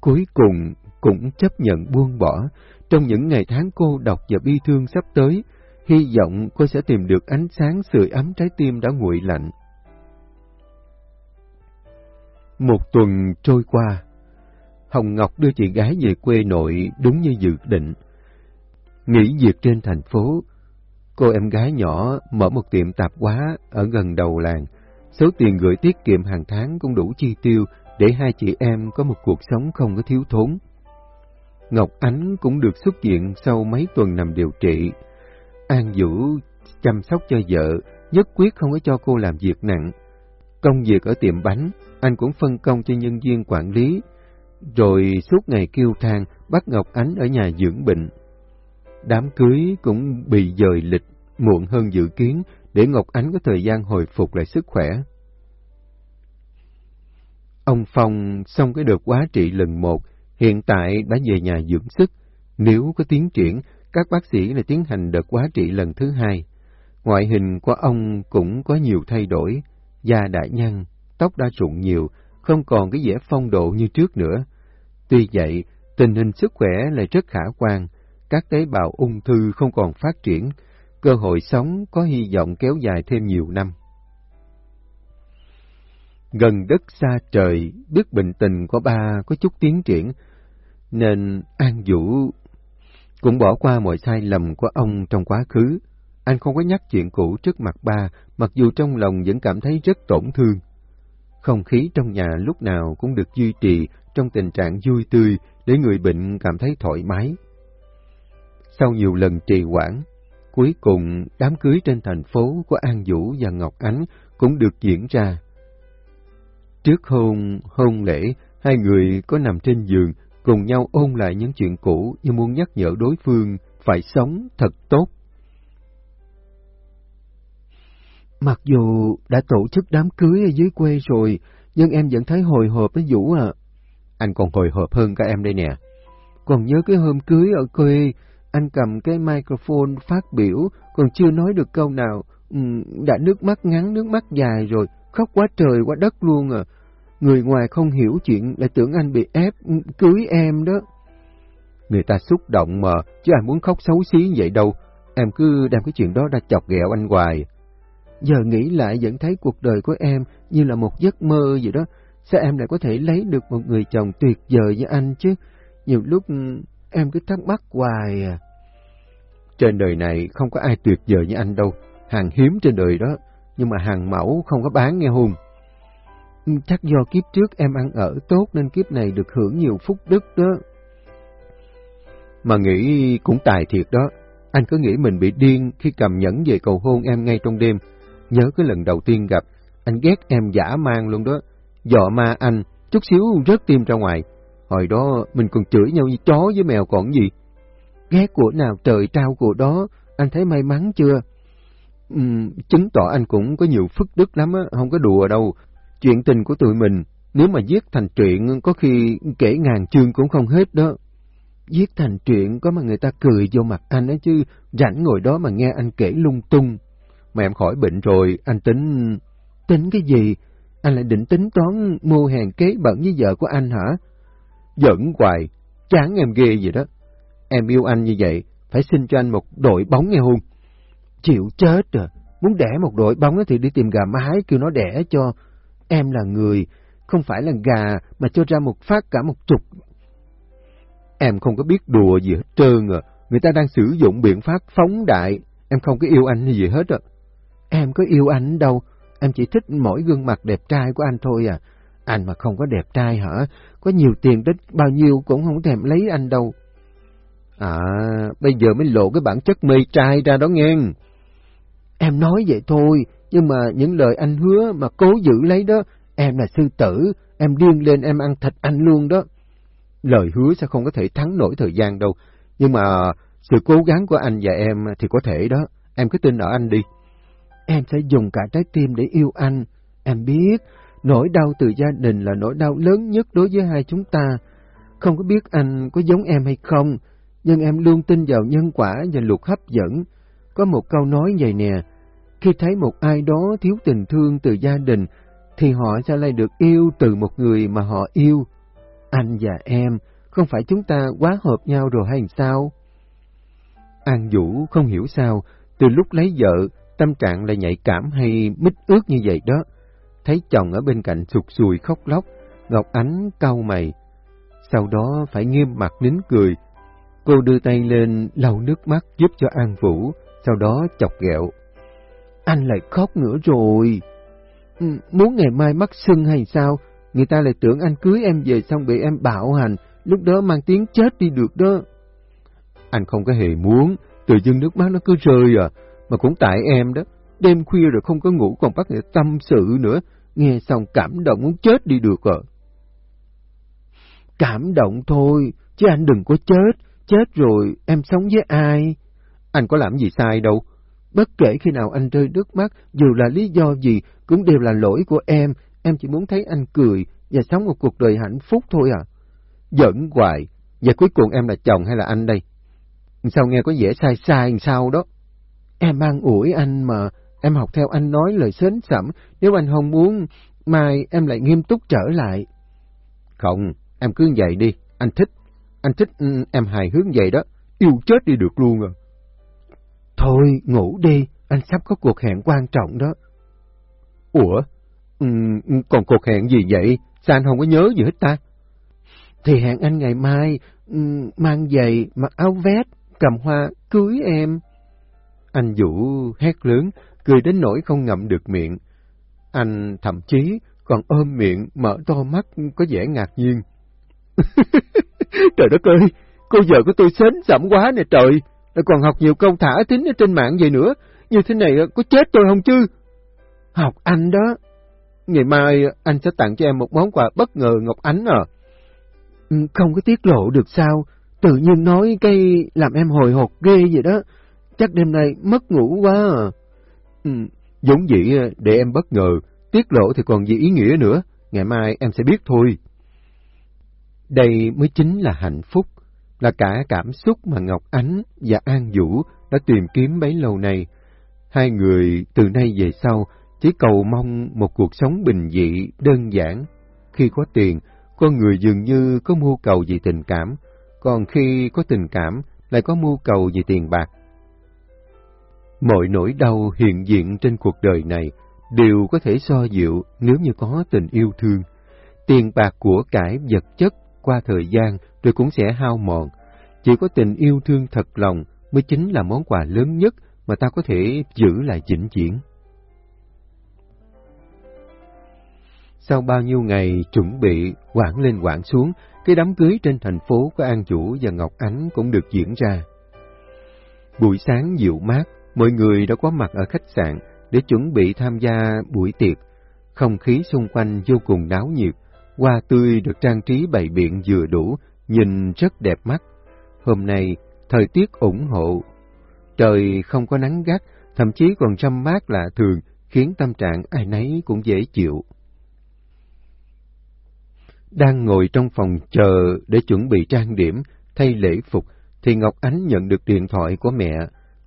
cuối cùng cũng chấp nhận buông bỏ. Trong những ngày tháng cô độc và bi thương sắp tới, hy vọng cô sẽ tìm được ánh sáng sưởi ấm trái tim đã nguội lạnh. Một tuần trôi qua, Hồng Ngọc đưa chị gái về quê nội đúng như dự định. Nghỉ việc trên thành phố, cô em gái nhỏ mở một tiệm tạp hóa ở gần đầu làng. Số tiền gửi tiết kiệm hàng tháng cũng đủ chi tiêu để hai chị em có một cuộc sống không có thiếu thốn. Ngọc Ánh cũng được xuất viện sau mấy tuần nằm điều trị. An Vũ chăm sóc cho vợ, nhất quyết không có cho cô làm việc nặng. Công việc ở tiệm bánh, anh cũng phân công cho nhân viên quản lý, rồi suốt ngày kêu than bắt Ngọc Ánh ở nhà dưỡng bệnh. Đám cưới cũng bị dời lịch muộn hơn dự kiến để Ngọc Ánh có thời gian hồi phục lại sức khỏe. Ông Phong xong cái đợt quá trị lần một, hiện tại đã về nhà dưỡng sức. Nếu có tiến triển, các bác sĩ lại tiến hành đợt quá trị lần thứ hai. Ngoại hình của ông cũng có nhiều thay đổi, da đã nhăn, tóc đã rụng nhiều, không còn cái vẻ phong độ như trước nữa. Tuy vậy, tình hình sức khỏe lại rất khả quan, các tế bào ung thư không còn phát triển, cơ hội sống có hy vọng kéo dài thêm nhiều năm. Gần đất xa trời, biết bệnh tình của ba có chút tiến triển, nên An Vũ cũng bỏ qua mọi sai lầm của ông trong quá khứ. Anh không có nhắc chuyện cũ trước mặt ba, mặc dù trong lòng vẫn cảm thấy rất tổn thương. Không khí trong nhà lúc nào cũng được duy trì trong tình trạng vui tươi để người bệnh cảm thấy thoải mái. Sau nhiều lần trì hoãn, cuối cùng đám cưới trên thành phố của An Vũ và Ngọc Ánh cũng được diễn ra. Trước hôn, hôn lễ, hai người có nằm trên giường cùng nhau ôn lại những chuyện cũ như muốn nhắc nhở đối phương phải sống thật tốt. Mặc dù đã tổ chức đám cưới ở dưới quê rồi, nhưng em vẫn thấy hồi hộp với Vũ à. Anh còn hồi hộp hơn cả em đây nè. Còn nhớ cái hôm cưới ở quê, anh cầm cái microphone phát biểu, còn chưa nói được câu nào, đã nước mắt ngắn nước mắt dài rồi, khóc quá trời quá đất luôn à. Người ngoài không hiểu chuyện lại tưởng anh bị ép ừ, cưới em đó. Người ta xúc động mà, chứ ai muốn khóc xấu xí vậy đâu. Em cứ đem cái chuyện đó ra chọc ghẹo anh hoài. Giờ nghĩ lại vẫn thấy cuộc đời của em như là một giấc mơ vậy đó. Sao em lại có thể lấy được một người chồng tuyệt vời như anh chứ? Nhiều lúc ừ, em cứ thắc mắc hoài à. Trên đời này không có ai tuyệt vời như anh đâu. Hàng hiếm trên đời đó, nhưng mà hàng mẫu không có bán nghe hùng. Chắc do kiếp trước em ăn ở tốt nên kiếp này được hưởng nhiều phúc đức đó. Mà nghĩ cũng tài thiệt đó. Anh cứ nghĩ mình bị điên khi cầm nhẫn về cầu hôn em ngay trong đêm. Nhớ cái lần đầu tiên gặp, anh ghét em giả mang luôn đó. Dọ ma anh, chút xíu rớt tim ra ngoài. Hồi đó mình còn chửi nhau như chó với mèo còn gì. Ghét của nào trời trao của đó, anh thấy may mắn chưa? Uhm, chứng tỏ anh cũng có nhiều phức đức lắm á, không có đùa đâu. Chuyện tình của tụi mình, nếu mà viết thành truyện có khi kể ngàn chương cũng không hết đó. Viết thành truyện có mà người ta cười vô mặt anh ấy chứ, rảnh ngồi đó mà nghe anh kể lung tung. Mà em khỏi bệnh rồi, anh tính... Tính cái gì? Anh lại định tính toán mua hàng kế bẩn với vợ của anh hả? Giận hoài, chán em ghê vậy đó. Em yêu anh như vậy, phải xin cho anh một đội bóng nghe hôn. Chịu chết rồi, muốn đẻ một đội bóng thì đi tìm gà mái kêu nó đẻ cho. Em là người, không phải là gà mà cho ra một phát cả một chục. Em không có biết đùa gì hết trơn à, người ta đang sử dụng biện pháp phóng đại, em không có yêu anh hay gì hết à. Em có yêu anh đâu, em chỉ thích mỗi gương mặt đẹp trai của anh thôi à. Anh mà không có đẹp trai hả? Có nhiều tiền đến bao nhiêu cũng không thèm lấy anh đâu. À, bây giờ mới lộ cái bản chất mê trai ra đó nghe. Em nói vậy thôi, nhưng mà những lời anh hứa mà cố giữ lấy đó, em là sư tử, em điên lên em ăn thịt anh luôn đó. Lời hứa sẽ không có thể thắng nổi thời gian đâu, nhưng mà sự cố gắng của anh và em thì có thể đó, em cứ tin ở anh đi. Em sẽ dùng cả trái tim để yêu anh, em biết, nỗi đau từ gia đình là nỗi đau lớn nhất đối với hai chúng ta. Không có biết anh có giống em hay không, nhưng em luôn tin vào nhân quả và luật hấp dẫn. Có một câu nói vậy nè, khi thấy một ai đó thiếu tình thương từ gia đình, thì họ sẽ lại được yêu từ một người mà họ yêu. Anh và em, không phải chúng ta quá hợp nhau rồi hay sao? An Vũ không hiểu sao, từ lúc lấy vợ, tâm trạng lại nhạy cảm hay mít ướt như vậy đó. Thấy chồng ở bên cạnh sụt sùi khóc lóc, Ngọc Ánh cau mày. Sau đó phải nghiêm mặt nín cười. Cô đưa tay lên lau nước mắt giúp cho An Vũ, sau đó chọc ghẹo. Anh lại khóc nữa rồi. Ừ, muốn ngày mai mắc sưng hay sao? Người ta lại tưởng anh cưới em về xong bị em bạo hành, lúc đó mang tiếng chết đi được đó. Anh không có hề muốn, tự dưng nước mắt nó cứ rơi à, mà cũng tại em đó. Đêm khuya rồi không có ngủ còn bắt người tâm sự nữa, nghe xong cảm động muốn chết đi được à. Cảm động thôi, chứ anh đừng có chết, chết rồi em sống với ai? Anh có làm gì sai đâu. Bất kể khi nào anh rơi nước mắt, dù là lý do gì, cũng đều là lỗi của em, em chỉ muốn thấy anh cười và sống một cuộc đời hạnh phúc thôi à. Giận hoài, và cuối cùng em là chồng hay là anh đây? Sao nghe có vẻ sai sai sao đó? Em mang ủi anh mà, em học theo anh nói lời sến sẩm, nếu anh không muốn, mai em lại nghiêm túc trở lại. Không, em cứ vậy đi, anh thích, anh thích ừ, em hài hước vậy đó, yêu chết đi được luôn à. Thôi, ngủ đi, anh sắp có cuộc hẹn quan trọng đó. Ủa, ừ, còn cuộc hẹn gì vậy? Sao anh không có nhớ gì hết ta? Thì hẹn anh ngày mai, ừ, mang giày, mặc áo vest, cầm hoa, cưới em. Anh Vũ hét lớn, cười đến nỗi không ngậm được miệng. Anh thậm chí còn ôm miệng, mở to mắt, có vẻ ngạc nhiên. trời đất ơi, cô vợ của tôi sến sẩm quá nè trời, còn học nhiều câu thả tính ở trên mạng vậy nữa, như thế này ờ, có chết tôi không chứ? Học anh đó. Ngày mai ờ, anh sẽ tặng cho em một món quà bất ngờ Ngọc Ánh à. Ừ, không có tiết lộ được sao, tự nhiên nói cái làm em hồi hộp ghê vậy đó, chắc đêm nay mất ngủ quá à. Ừ, giống dĩ ờ, để em bất ngờ, tiết lộ thì còn gì ý nghĩa nữa, ngày mai em sẽ biết thôi. Đây mới chính là hạnh phúc, là cả cảm xúc mà Ngọc Ánh và An Vũ đã tìm kiếm bấy lâu nay. Hai người từ nay về sau chỉ cầu mong một cuộc sống bình dị, đơn giản. Khi có tiền, con người dường như có mưu cầu về tình cảm, còn khi có tình cảm lại có mưu cầu về tiền bạc. Mọi nỗi đau hiện diện trên cuộc đời này đều có thể so dịu nếu như có tình yêu thương. Tiền bạc của cải vật chất qua thời gian rồi cũng sẽ hao mòn. Chỉ có tình yêu thương thật lòng mới chính là món quà lớn nhất mà ta có thể giữ lại vĩnh viễn. Sau bao nhiêu ngày chuẩn bị, quảng lên quảng xuống, cái đám cưới trên thành phố của An Chủ và Ngọc Ánh cũng được diễn ra. Buổi sáng dịu mát, mọi người đã có mặt ở khách sạn để chuẩn bị tham gia buổi tiệc. Không khí xung quanh vô cùng náo nhiệt, hoa tươi được trang trí bày biện vừa đủ, nhìn rất đẹp mắt. Hôm nay, thời tiết ủng hộ, trời không có nắng gắt, thậm chí còn trăm mát lạ thường, khiến tâm trạng ai nấy cũng dễ chịu. Đang ngồi trong phòng chờ để chuẩn bị trang điểm, thay lễ phục, thì Ngọc Ánh nhận được điện thoại của mẹ.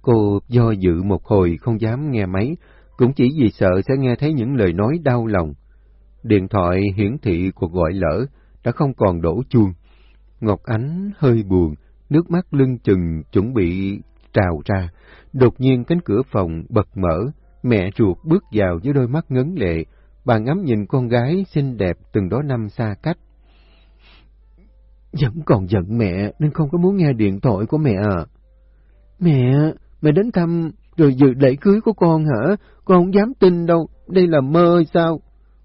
Cô do dự một hồi không dám nghe máy, cũng chỉ vì sợ sẽ nghe thấy những lời nói đau lòng. Điện thoại hiển thị cuộc gọi lỡ, đã không còn đổ chuông. Ngọc Ánh hơi buồn, nước mắt lưng chừng chuẩn bị trào ra. Đột nhiên cánh cửa phòng bật mở, mẹ ruột bước vào với đôi mắt ngấn lệ, bà ngắm nhìn con gái xinh đẹp từng đó năm xa cách. Vẫn còn giận mẹ nên không có muốn nghe điện thoại của mẹ à. Mẹ, mẹ đến thăm rồi dự lễ cưới của con hả? Con không dám tin đâu, đây là mơ hay sao?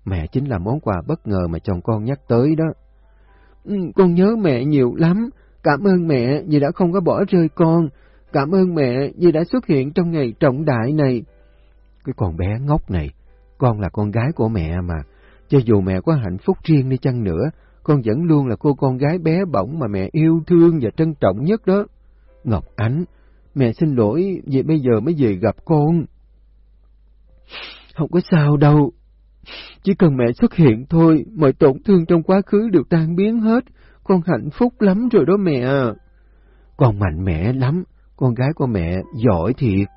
Mẹ chính là món quà bất ngờ mà chồng con nhắc tới đó. Ừ, con nhớ mẹ nhiều lắm, cảm ơn mẹ vì đã không có bỏ rơi con, cảm ơn mẹ vì đã xuất hiện trong ngày trọng đại này. Cái con bé ngốc này, con là con gái của mẹ mà, cho dù mẹ có hạnh phúc riêng đi chăng nữa, con vẫn luôn là cô con gái bé bỏng mà mẹ yêu thương và trân trọng nhất đó. Ngọc Ánh, mẹ xin lỗi vì bây giờ mới về gặp con. Không có sao đâu, chỉ cần mẹ xuất hiện thôi, mọi tổn thương trong quá khứ đều tan biến hết. Con hạnh phúc lắm rồi đó mẹ. À. Con mạnh mẽ lắm, con gái của mẹ giỏi thiệt.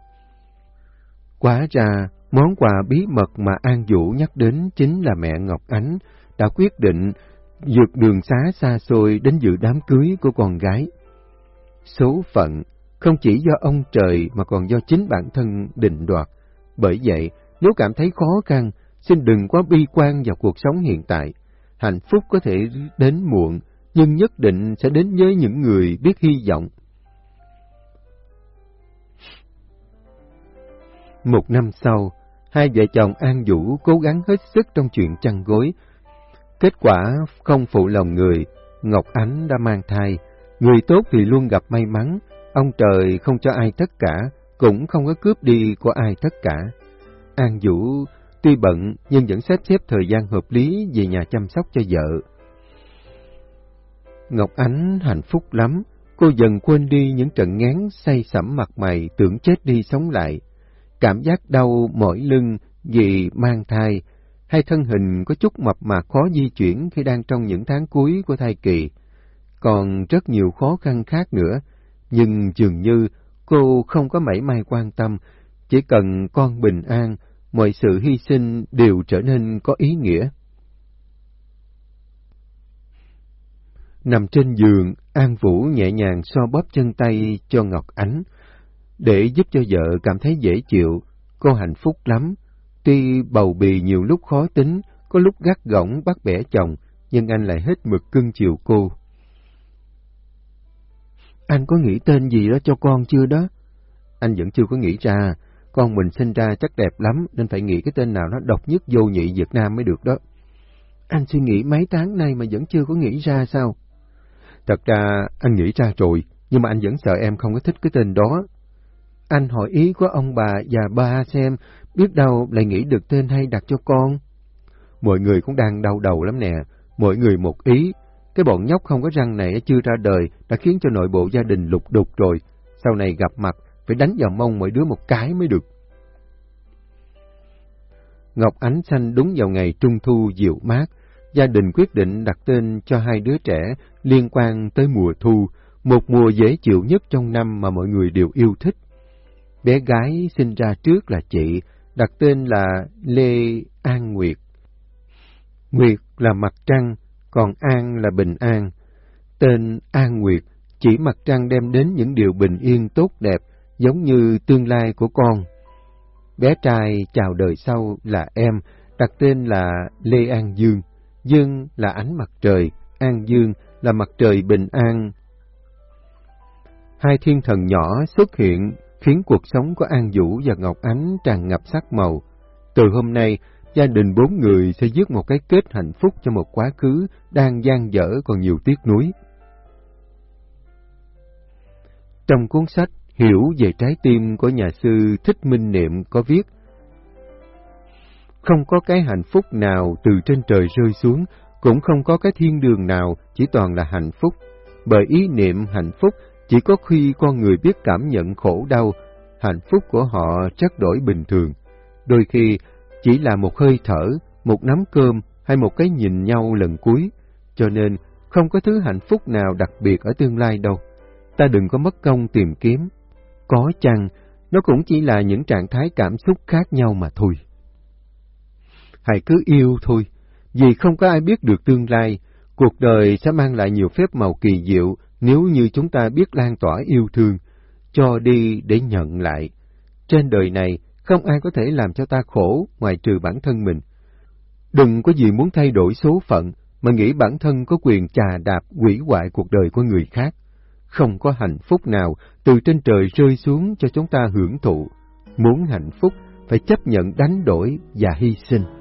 Quá ra, món quà bí mật mà An Vũ nhắc đến chính là mẹ Ngọc Ánh đã quyết định vượt đường xá xa xôi đến dự đám cưới của con gái. Số phận không chỉ do ông trời mà còn do chính bản thân định đoạt. Bởi vậy, nếu cảm thấy khó khăn, xin đừng quá bi quan vào cuộc sống hiện tại. Hạnh phúc có thể đến muộn, nhưng nhất định sẽ đến với những người biết hy vọng. Một năm sau, hai vợ chồng An Vũ cố gắng hết sức trong chuyện chăn gối. Kết quả không phụ lòng người, Ngọc Ánh đã mang thai. Người tốt thì luôn gặp may mắn, ông trời không cho ai tất cả, cũng không có cướp đi của ai tất cả. An Vũ tuy bận nhưng vẫn xếp xếp thời gian hợp lý về nhà chăm sóc cho vợ. Ngọc Ánh hạnh phúc lắm, cô dần quên đi những trận ngán say sẩm mặt mày tưởng chết đi sống lại. Cảm giác đau mỏi lưng vì mang thai, hay thân hình có chút mập mạp khó di chuyển khi đang trong những tháng cuối của thai kỳ. Còn rất nhiều khó khăn khác nữa, nhưng dường như cô không có mảy may quan tâm, chỉ cần con bình an, mọi sự hy sinh đều trở nên có ý nghĩa. Nằm trên giường, An Vũ nhẹ nhàng so bóp chân tay cho Ngọc Ánh, để giúp cho vợ cảm thấy dễ chịu, cô hạnh phúc lắm. Tuy bầu bì nhiều lúc khó tính, có lúc gắt gỏng bắt bẻ chồng, nhưng anh lại hết mực cưng chiều cô. Anh có nghĩ tên gì đó cho con chưa đó? Anh vẫn chưa có nghĩ ra, con mình sinh ra chắc đẹp lắm nên phải nghĩ cái tên nào nó độc nhất vô nhị Việt Nam mới được đó. Anh suy nghĩ mấy tháng nay mà vẫn chưa có nghĩ ra sao? Thật ra anh nghĩ ra rồi, nhưng mà anh vẫn sợ em không có thích cái tên đó. Anh hỏi ý của ông bà và ba xem, biết đâu lại nghĩ được tên hay đặt cho con. Mọi người cũng đang đau đầu lắm nè, mọi người một ý. Cái bọn nhóc không có răng này chưa ra đời đã khiến cho nội bộ gia đình lục đục rồi. Sau này gặp mặt phải đánh vào mông mỗi đứa một cái mới được. Ngọc Ánh Xanh đúng vào ngày Trung Thu dịu mát, gia đình quyết định đặt tên cho hai đứa trẻ liên quan tới mùa thu, một mùa dễ chịu nhất trong năm mà mọi người đều yêu thích. Bé gái sinh ra trước là chị, đặt tên là Lê An Nguyệt. Nguyệt là mặt trăng, còn An là bình an. Tên An Nguyệt chỉ mặt trăng đem đến những điều bình yên tốt đẹp, giống như tương lai của con. Bé trai chào đời sau là em, đặt tên là Lê An Dương. Dương là ánh mặt trời, An Dương là mặt trời bình an. Hai thiên thần nhỏ xuất hiện khiến cuộc sống của An Vũ và Ngọc Ánh tràn ngập sắc màu. Từ hôm nay, gia đình bốn người sẽ dứt một cái kết hạnh phúc cho một quá khứ đang gian dở còn nhiều tiếc nuối. Trong cuốn sách Hiểu về trái tim của nhà sư Thích Minh Niệm có viết Không có cái hạnh phúc nào từ trên trời rơi xuống, cũng không có cái thiên đường nào chỉ toàn là hạnh phúc. Bởi ý niệm hạnh phúc chỉ có khi con người biết cảm nhận khổ đau, hạnh phúc của họ chắc đổi bình thường. Đôi khi chỉ là một hơi thở, một nắm cơm hay một cái nhìn nhau lần cuối, cho nên không có thứ hạnh phúc nào đặc biệt ở tương lai đâu. Ta đừng có mất công tìm kiếm. Có chăng, nó cũng chỉ là những trạng thái cảm xúc khác nhau mà thôi. Hãy cứ yêu thôi, vì không có ai biết được tương lai, cuộc đời sẽ mang lại nhiều phép màu kỳ diệu nếu như chúng ta biết lan tỏa yêu thương, cho đi để nhận lại. Trên đời này, không ai có thể làm cho ta khổ ngoài trừ bản thân mình. Đừng có gì muốn thay đổi số phận, mà nghĩ bản thân có quyền trà đạp quỷ hoại cuộc đời của người khác. Không có hạnh phúc nào từ trên trời rơi xuống cho chúng ta hưởng thụ. Muốn hạnh phúc, phải chấp nhận đánh đổi và hy sinh.